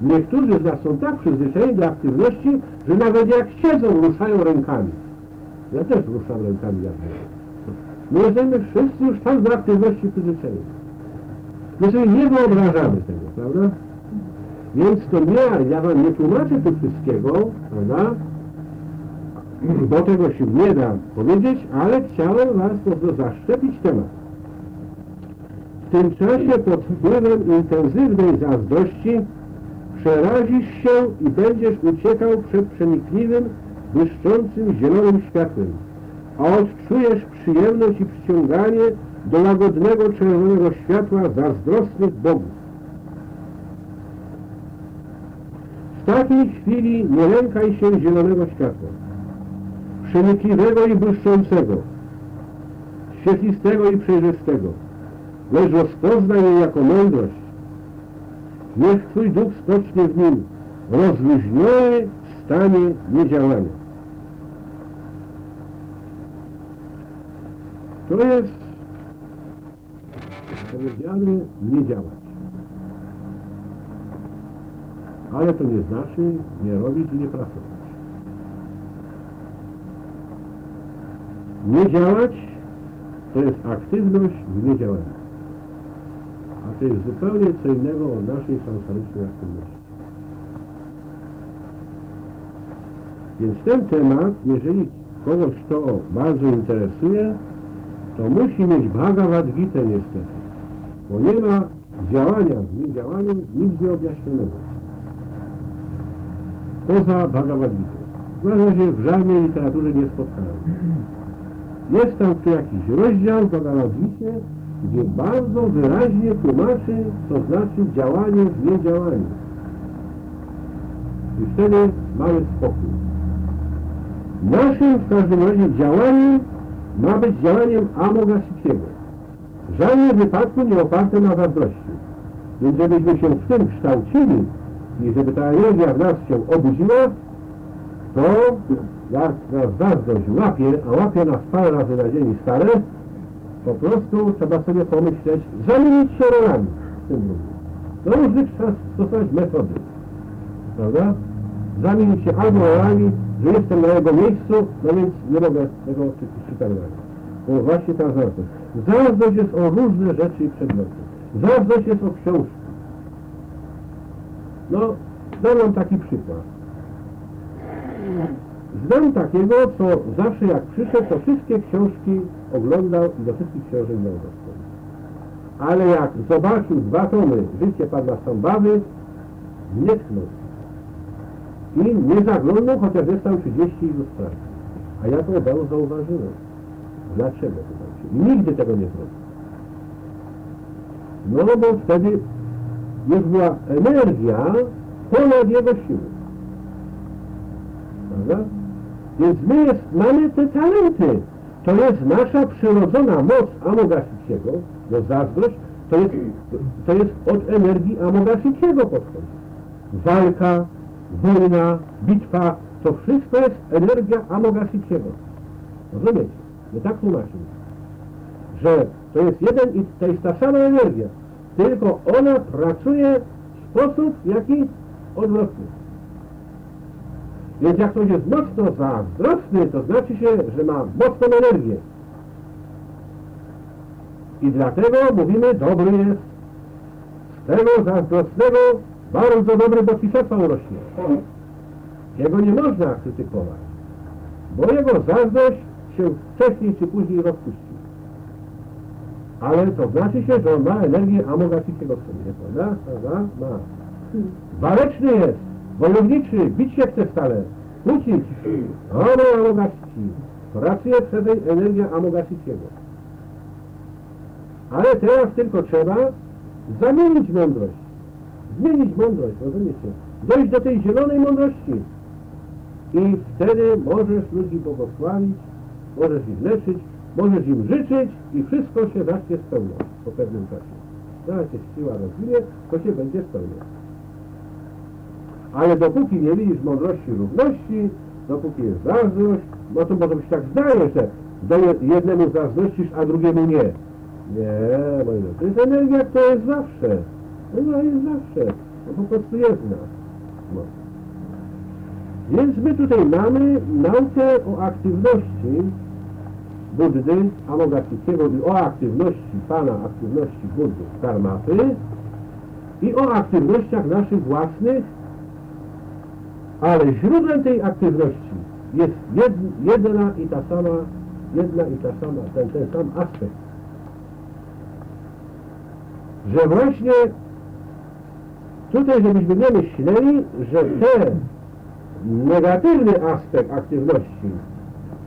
Niektórzy z nas są tak przyzwyczajeni do aktywności, że nawet jak siedzą, ruszają rękami. Ja też ruszam rękami jak My jesteśmy wszyscy już tak do aktywności przyzwyczajeni. My sobie nie wyobrażamy tego, prawda? Więc to nie, ja wam nie tłumaczę tu wszystkiego, prawda? Bo tego się nie da powiedzieć, ale chciałem was po zaszczepić temat. W tym czasie pod wpływem intensywnej zazdrości przerazisz się i będziesz uciekał przed przenikliwym, błyszczącym zielonym światłem, a odczujesz przyjemność i przyciąganie do łagodnego czerwonego światła zazdrosnych bogów. W takiej chwili nie lękaj się zielonego światła, przenikliwego i błyszczącego, świetlistego i przejrzystego, lecz rozpoznaj je jako mądrość. Niech Twój duch spocznie w nim, rozluźniony w stanie niedziałania. To jest powiedziane nie działać. Ale to nie znaczy nie robić i nie pracować. Nie działać to jest aktywność w niedziałaniu. A to jest zupełnie co innego od naszej samsarycznej aktywności. Więc ten temat, jeżeli kogoś to bardzo interesuje, to musi mieć Bhagavad Gita niestety. Bo nie ma działania w niedziałaniu nigdzie objaśnionego poza Bhagavad Gita. Na razie w żadnej literaturze nie spotkałem. Jest tam tu jakiś rozdział w Bhagavad Gita, gdzie bardzo wyraźnie tłumaczy, co znaczy działanie w niedziałaniu. I wtedy mamy spokój. Naszym w każdym razie działaniem ma być działaniem amogasitiego. W żadnym wypadku nie oparte na zazdrości. Więc żebyśmy się w tym kształcili, i żeby ta energia w nas się obudziła, to jak nas zazdrość łapie, a łapie nas parę razy na dzień stare, po prostu trzeba sobie pomyśleć, zamienić się rolami w tym ludzie. Do różnych stosować metody. Prawda? Zamienić się albo rolami, że jestem na jego miejscu, no więc nie mogę tego przypomnieć. Bo właśnie ta zazdrość. Zazdrość jest o różne rzeczy i przedmioty. Zazdrość jest o książki. No, dam wam taki przykład. Znam takiego, co zawsze jak przyszedł, to wszystkie książki oglądał i do wszystkich książek miał dostęp. Ale jak zobaczył dwa tomy Życie Pana Sąbawy, nie tknął. I nie zaglądał, chociaż tam 30 ilustracji. A ja to dał zauważyłem. Dlaczego to tak I nigdy tego nie zrobił. No bo wtedy już była energia ponad jego siły. Prawda? Więc my jest, mamy te talenty. To jest nasza przyrodzona moc Amogasiciego, no zazdrość, to jest, to jest od energii Amogasiciego podchodzi. Walka, wojna, bitwa, to wszystko jest energia Amogasiciego. Rozumiecie? My tak tłumaczymy. że to jest jeden i to jest ta sama energia, tylko ona pracuje w sposób jaki odwrotny. Więc jak ktoś jest mocno zazdrosny, to znaczy się, że ma mocną energię. I dlatego mówimy, dobry jest. Z tego zazdrosnego bardzo dobry bodhisattva urośnie. Jego nie można krytykować, bo jego zazdrość się wcześniej czy później rozpuści. Ale to znaczy się, że on ma energię Amogasikiego w sobie, prawda? Prawda? Ma. Waleczny jest, wojowniczy, bić się chce stale, kłócić. Ono Amogasiki. Pracuje przed energia Amogasikiego. Ale teraz tylko trzeba zamienić mądrość. Zmienić mądrość, rozumiecie? Dojść do tej zielonej mądrości. I wtedy możesz ludzi błogosławić, możesz ich leczyć, możesz im życzyć i wszystko się zacznie spełniać po pewnym czasie. Zaraz się siła rozwinie, to się będzie spełniać. Ale dopóki nie widzisz mądrości równości, dopóki jest zazdrość, no to może być tak zdaje, że jednemu zazdrościsz, a drugiemu nie. Nie, moi drodzy, to jest energia, która jest zawsze. Ona jest zawsze. No po prostu jest nas. No. Więc my tutaj mamy naukę o aktywności Buddy, Amogasickiego i o aktywności Pana, aktywności Buddy, Karmaty i o aktywnościach naszych własnych, ale źródłem tej aktywności jest jedna i ta sama, jedna i ta sama, ten, ten sam aspekt. Że właśnie tutaj, żebyśmy nie myśleli, że ten negatywny aspekt aktywności,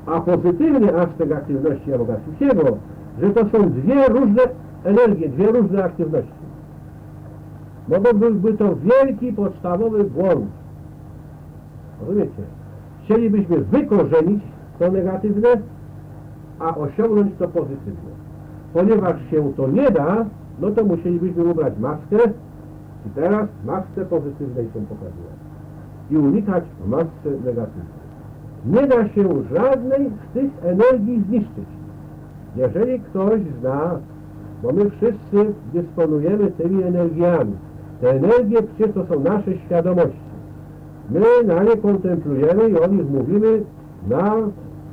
a pozytywny aspekt aktywności Amogasickiego, że to są dwie różne energie, dwie różne aktywności. No bo byłby to wielki, podstawowy błąd. Rozumiecie? Chcielibyśmy wykorzenić to negatywne, a osiągnąć to pozytywne. Ponieważ się to nie da, no to musielibyśmy ubrać maskę i teraz maskę pozytywnej się pokazywać i unikać masce negatywnej. Nie da się żadnej z tych energii zniszczyć. Jeżeli ktoś z nas, bo my wszyscy dysponujemy tymi energiami, te energie przecież to są nasze świadomości. My na nie kontemplujemy i o nich mówimy na,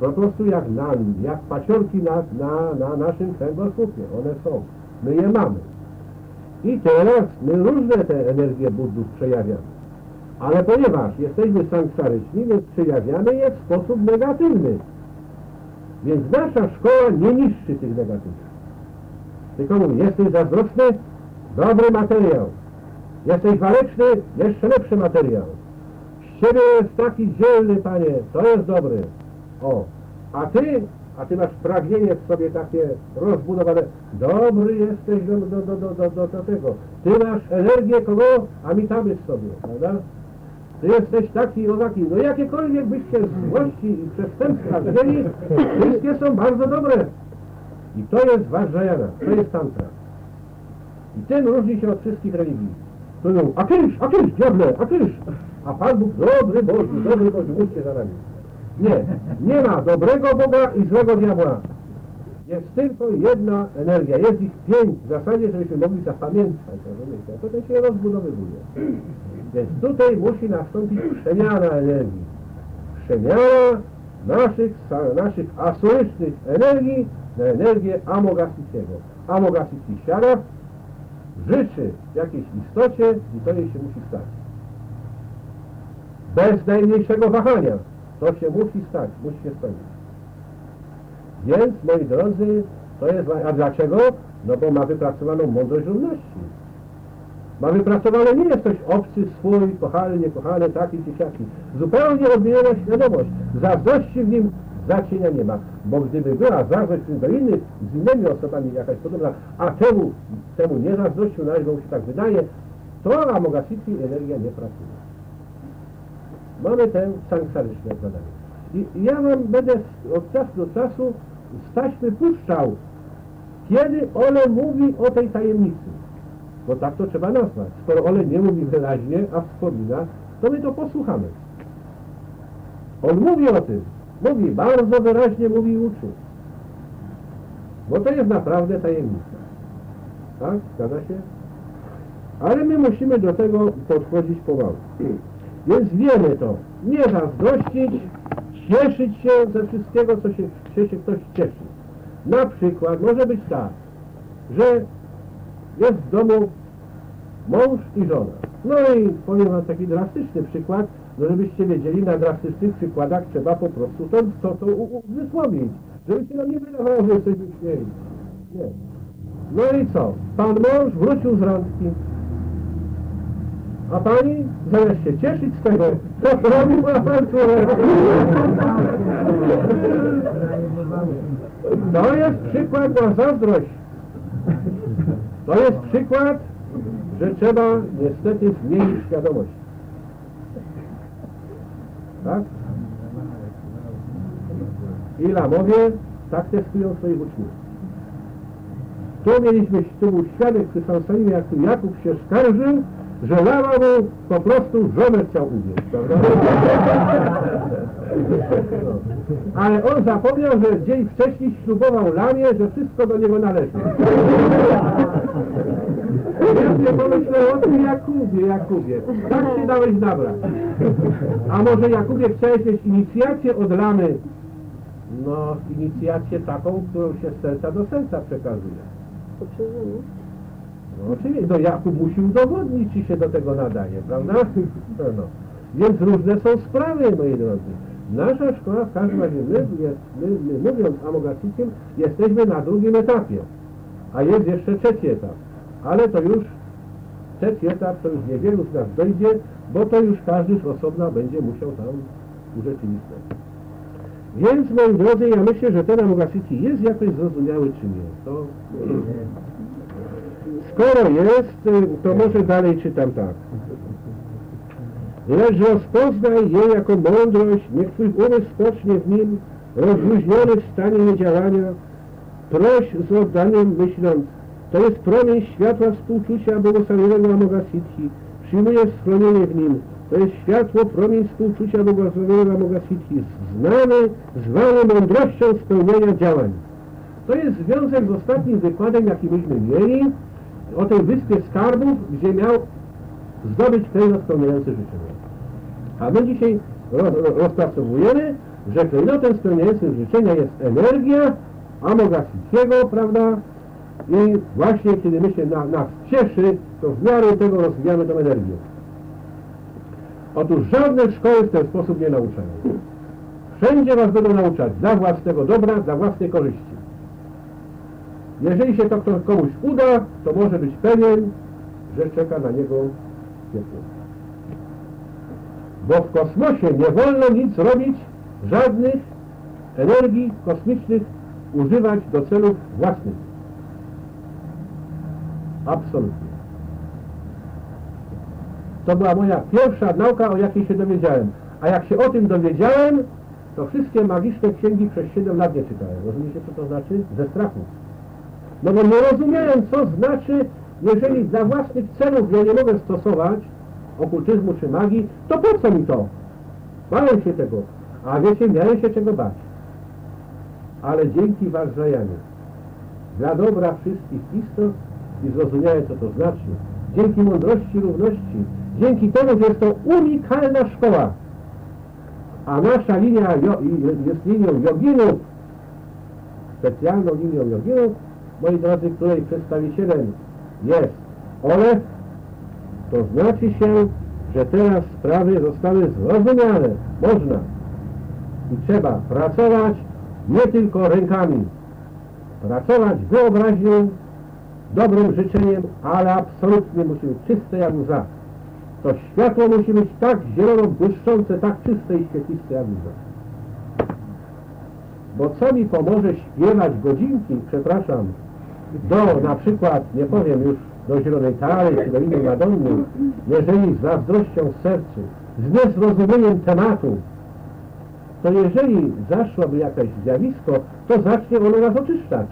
po prostu jak, na, jak paciorki na, na, na naszym kręgosłupie. One są. My je mamy. I teraz my różne te energie buddów przejawiamy. Ale ponieważ jesteśmy sankczaryczni, więc przejawiamy je w sposób negatywny. Więc nasza szkoła nie niszczy tych negatywów. Tylko mówi, jesteś zazdrosny? Dobry materiał. Jesteś waleczny? Jeszcze lepszy materiał. Z ciebie jest taki dzielny, panie, to jest dobry. O, a ty, a ty masz pragnienie w sobie takie rozbudowane. Dobry jesteś do, do, do, do, do, do, tego. Ty masz energię kogo? A mi tam jest sobie, prawda? Ty jesteś taki i owaki. No jakiekolwiek byście złości i przestępstwa wzięli, wszystkie są bardzo dobre. I to jest Vajrayana, to jest Tantra. I tym różni się od wszystkich religii. To mówią, a kysz, a kysz, diable, a kysz. A Pan Bóg, dobry Boże, dobry Boże, mówcie za nami. Nie, nie ma dobrego Boga i złego diabła. Jest tylko jedna energia, jest ich pięć w zasadzie, żebyśmy mogli zapamiętać, rozumiecie? A potem się rozbudowywuje. Więc tutaj musi nastąpić przemiana energii. Przemiana naszych, naszych asurycznych energii na energię Amogasiciego. Amogasiki siada, życzy jakiejś istocie i to jej się musi stać. Bez najmniejszego wahania. To się musi stać, musi się spełnić. Więc, moi drodzy, to jest... A dlaczego? No bo ma wypracowaną mądrość równości. Ma wypracowane, nie jest ktoś obcy, swój, kochany, niekochany, taki czy siaki. Zupełnie odmieniona świadomość. Zazdrości w nim zacienia nie ma. Bo gdyby była zazdrość do innych, z innymi osobami jakaś podobna, a temu, temu nie zazdrościł, nawet bo mu się tak wydaje, to amogasity energia nie pracuje. Mamy tę sankcjaryczne zadanie. I ja wam będę od czasu do czasu z taśmy puszczał, kiedy one mówi o tej tajemnicy. Bo tak to trzeba nazwać. Skoro Ole nie mówi wyraźnie, a wspomina, to my to posłuchamy. On mówi o tym. Mówi, bardzo wyraźnie mówi i uczy. Bo to jest naprawdę tajemnica. Tak? Zgadza się? Ale my musimy do tego podchodzić powoli. Więc wiemy to. Nie zazdrościć, cieszyć się ze wszystkiego, co się, się, się ktoś cieszy. Na przykład może być tak, że jest w domu mąż i żona. No i powiem wam taki drastyczny przykład, no żebyście wiedzieli, na drastycznych przykładach trzeba po prostu to, to, to uzmysłowić. Żeby się nam nie wydawało, że jesteśmy śmieli. Nie. No i co? Pan mąż wrócił z randki. A pani, zamiast się cieszyć z tego, to robił awanturę. To jest przykład na zazdrość. To jest przykład, że trzeba niestety zmienić świadomość. Tak? I Lamowie tak testują swoich uczniów. Tu mieliśmy, tu był świadek przy jak tu Jakub się skarżył, że mu po prostu żonę chciał uwieść, prawda? Ale on zapomniał, że dzień wcześniej ślubował Lamie, że wszystko do niego należy. Więc nie pomyślał o tym Jakubie, Jakubie. Tak się dałeś nabrać. A może Jakubie chciałeś mieć inicjację od Lamy? No, inicjację taką, którą się z serca do serca przekazuje. No oczywiście, no Jakub musi udowodnić, czy się do tego nadaje, prawda? No, no. Więc różne są sprawy, moi drodzy. Nasza szkoła w każdym razie, my, my, my mówiąc amogasikiem, jesteśmy na drugim etapie, a jest jeszcze trzeci etap. Ale to już trzeci etap to już niewielu z nas dojdzie, bo to już każdy z osobna będzie musiał tam urzeczywistniać. Więc, moi drodzy, ja myślę, że ten Amogacity jest jakoś zrozumiały, czy nie. To... Skoro jest, to może dalej czytam tak. Lecz rozpoznaj je jako mądrość, niech Twój umysł spocznie w nim, rozluźniony w stanie niedziałania. Proś z oddaniem myśląc, to jest promień światła współczucia błogosławionego Amogasitti. Przyjmuje schronienie w nim. To jest światło, promień współczucia błogosławionego Amogasitti. Znany, zwany mądrością spełniania działań. To jest związek z ostatnim wykładem, jaki myśmy mieli o tej wyspie skarbów, gdzie miał zdobyć klejnot spełniający życzenia. A my dzisiaj rozpracowujemy, że klejnotem spełniającym życzenia jest energia Amogasiego, prawda? I właśnie kiedy my się na, nas cieszy, to w miarę tego rozwijamy tą energię. Otóż żadne szkoły w ten sposób nie nauczają. Wszędzie was będą nauczać dla własnego dobra, dla własnej korzyści. Jeżeli się to komuś uda, to może być pewien, że czeka na niego piekło. Bo w kosmosie nie wolno nic robić, żadnych energii kosmicznych używać do celów własnych. Absolutnie. To była moja pierwsza nauka, o jakiej się dowiedziałem. A jak się o tym dowiedziałem, to wszystkie magiczne księgi przez 7 lat nie czytałem. Rozumiecie, co to znaczy? Ze strachu. No bo nie rozumiałem, co znaczy, jeżeli dla własnych celów ja nie mogę stosować okultyzmu czy magii, to po co mi to? Bałem się tego. A wiecie, miałem się czego bać. Ale dzięki Warzajanie, dla dobra wszystkich istot i zrozumiałem, co to znaczy, dzięki mądrości równości, dzięki temu, że jest to unikalna szkoła, a nasza linia jest linią joginów, specjalną linią joginów, moi drodzy, której przedstawicielem jest Olech, to znaczy się, że teraz sprawy zostały zrozumiane. Można i trzeba pracować nie tylko rękami, pracować wyobraźnią, dobrym życzeniem, ale absolutnie musi być czyste jak łza. To światło musi być tak zielono błyszczące, tak czyste i świetliste jak łza. Bo co mi pomoże śpiewać godzinki, przepraszam, do na przykład, nie powiem już, do Zielonej Tary czy do innej Madonny, jeżeli z zazdrością w sercu, z niezrozumieniem tematu, to jeżeli zaszłoby jakieś zjawisko, to zacznie ono nas oczyszczać.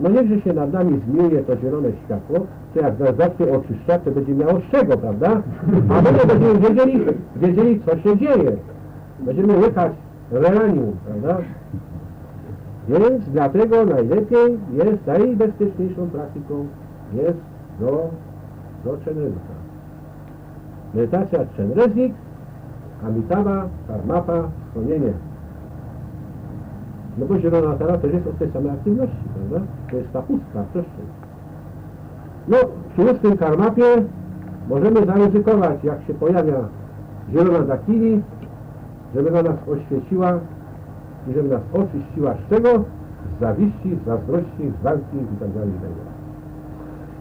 No niechże się nad nami zmiuje to zielone światło, to jak nas zacznie oczyszczać, to będzie miało z czego, prawda? A my będziemy wiedzieli, wiedzieli, co się dzieje. Będziemy łykać relanium, prawda? Więc dlatego najlepiej jest, najbezpieczniejszą praktyką jest do, do Czenrezika. Medytacja Czenrezik, Amitabha, Karmapa, schronienie. No bo zielona tara też jest od tej samej aktywności, prawda? To jest ta pustka, przestrzeń. No, przy ustnym karmapie możemy zaryzykować, jak się pojawia zielona dakili, żeby na nas oświeciła i żeby nas oczyściła z czego? Z zawiści, zazdrości, z walki itd. itd.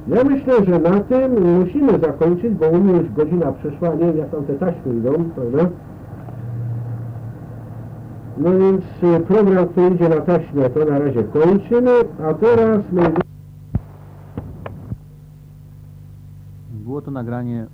Ja myślę, że na tym musimy zakończyć, bo u mnie już godzina przeszła, nie wiem jak tam te taśmy idą, prawda? No więc y, program, który idzie na taśmę, to na razie kończymy, a teraz. Było to nagranie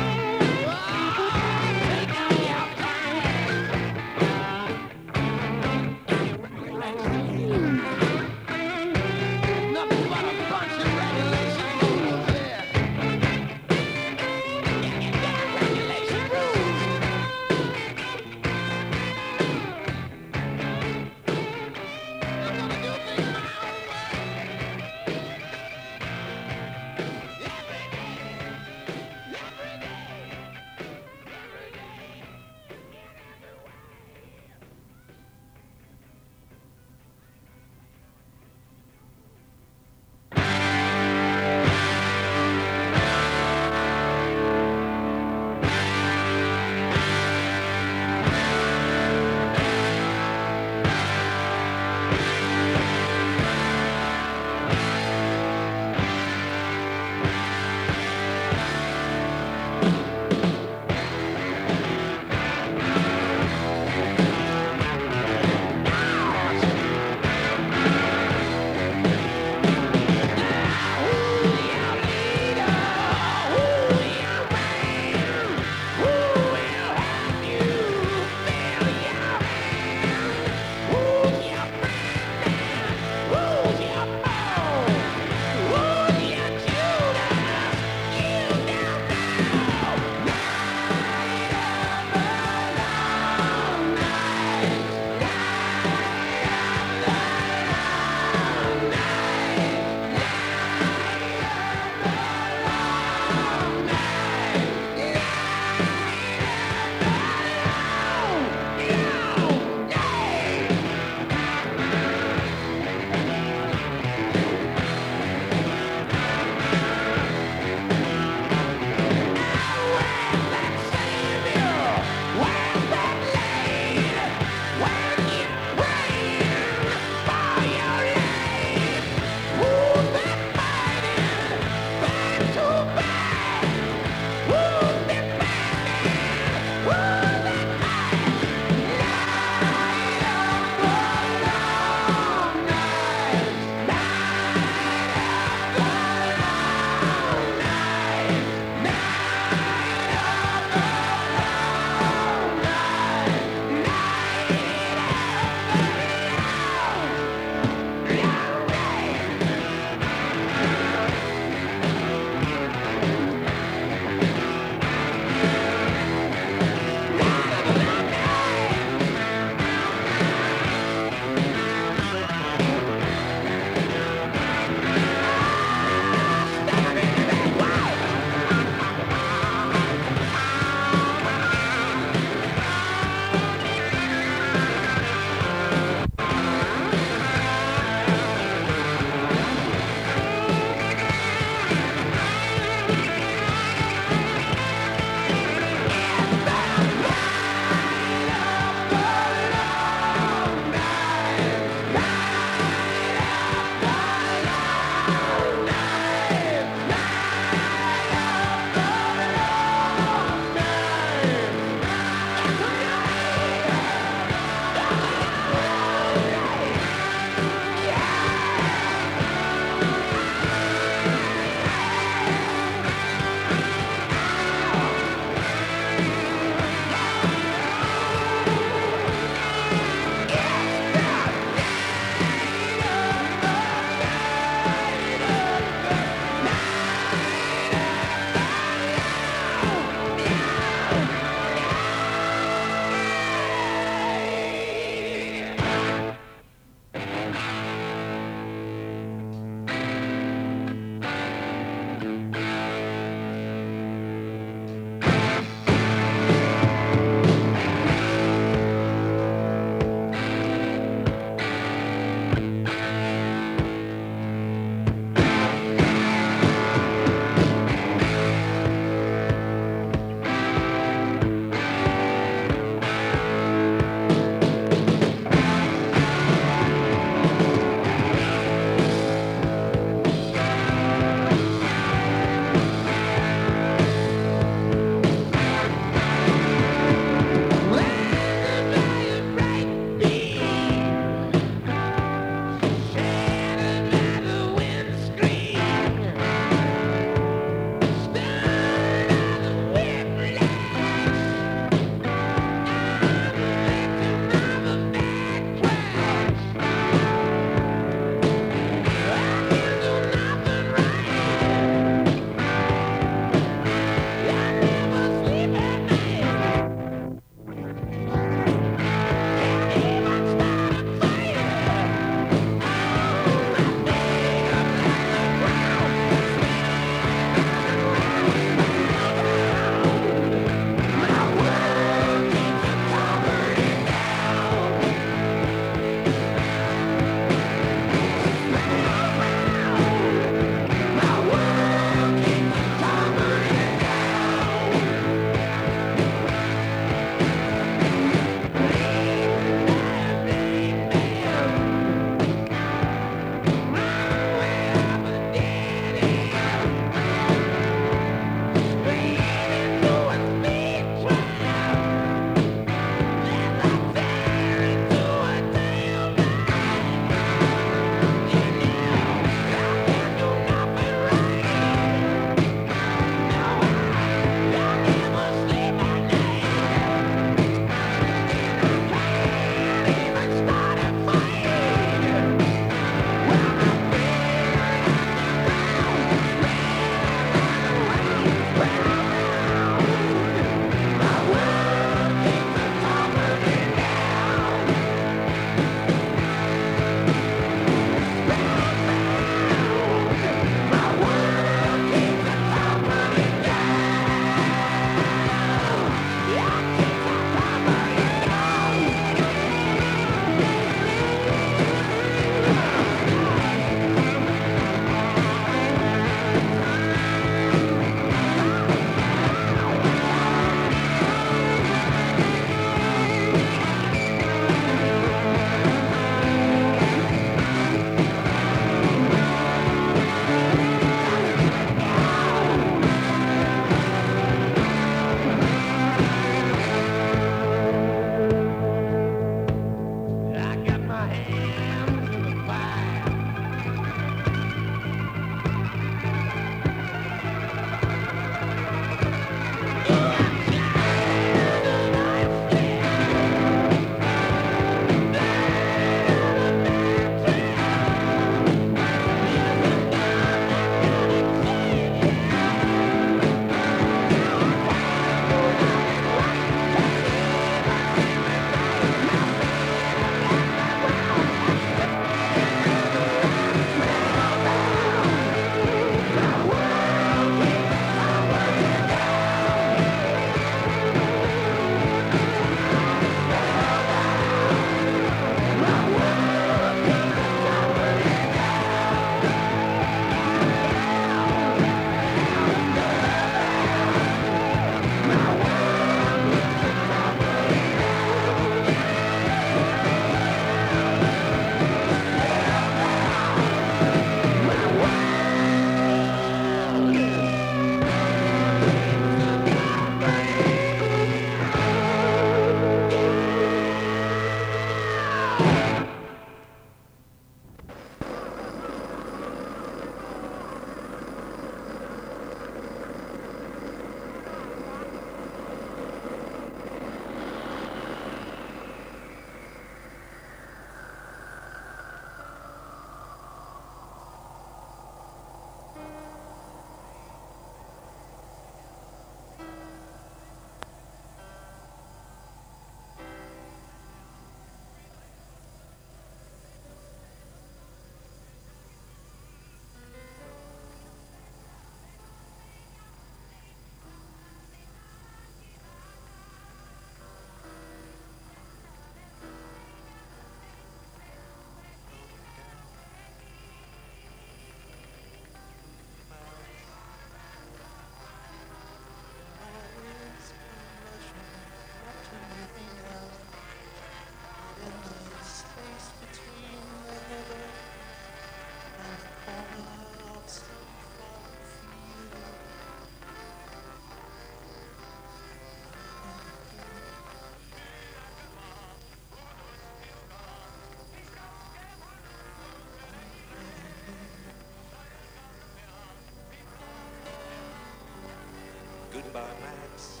Goodbye, Max.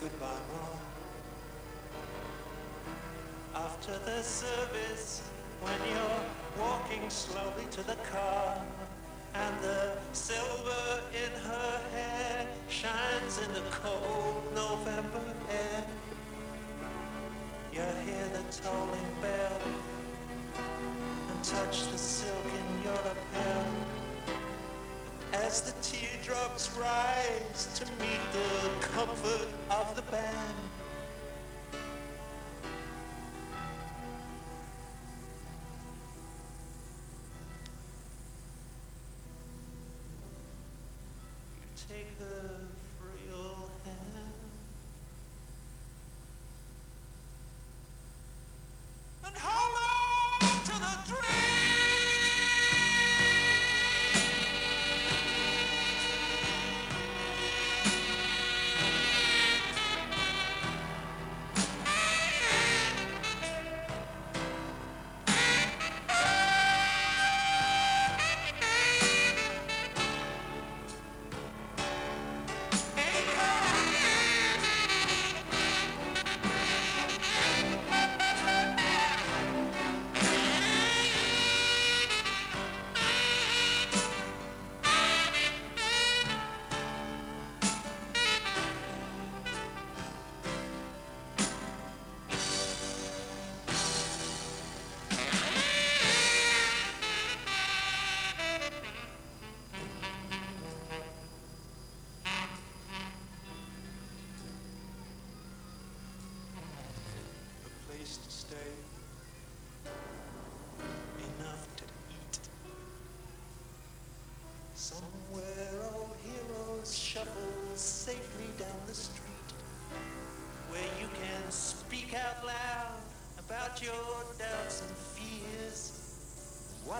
Goodbye, Mom. After the service, when you're walking slowly to the car, and the silver in her hair shines in the cold November air. You hear the tolling bell and touch the silk in your lapel as the teardrops rise to meet the comfort of the band.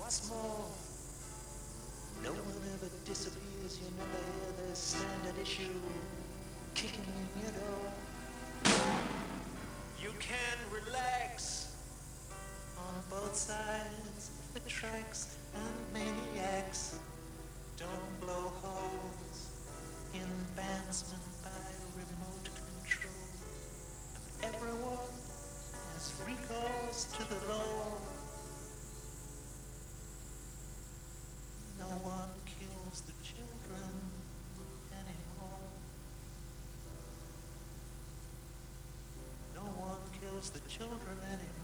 What's more, no one ever disappears. You never hear the standard issue kicking in your door. You can relax on both sides of the tracks and maniacs the children anyway.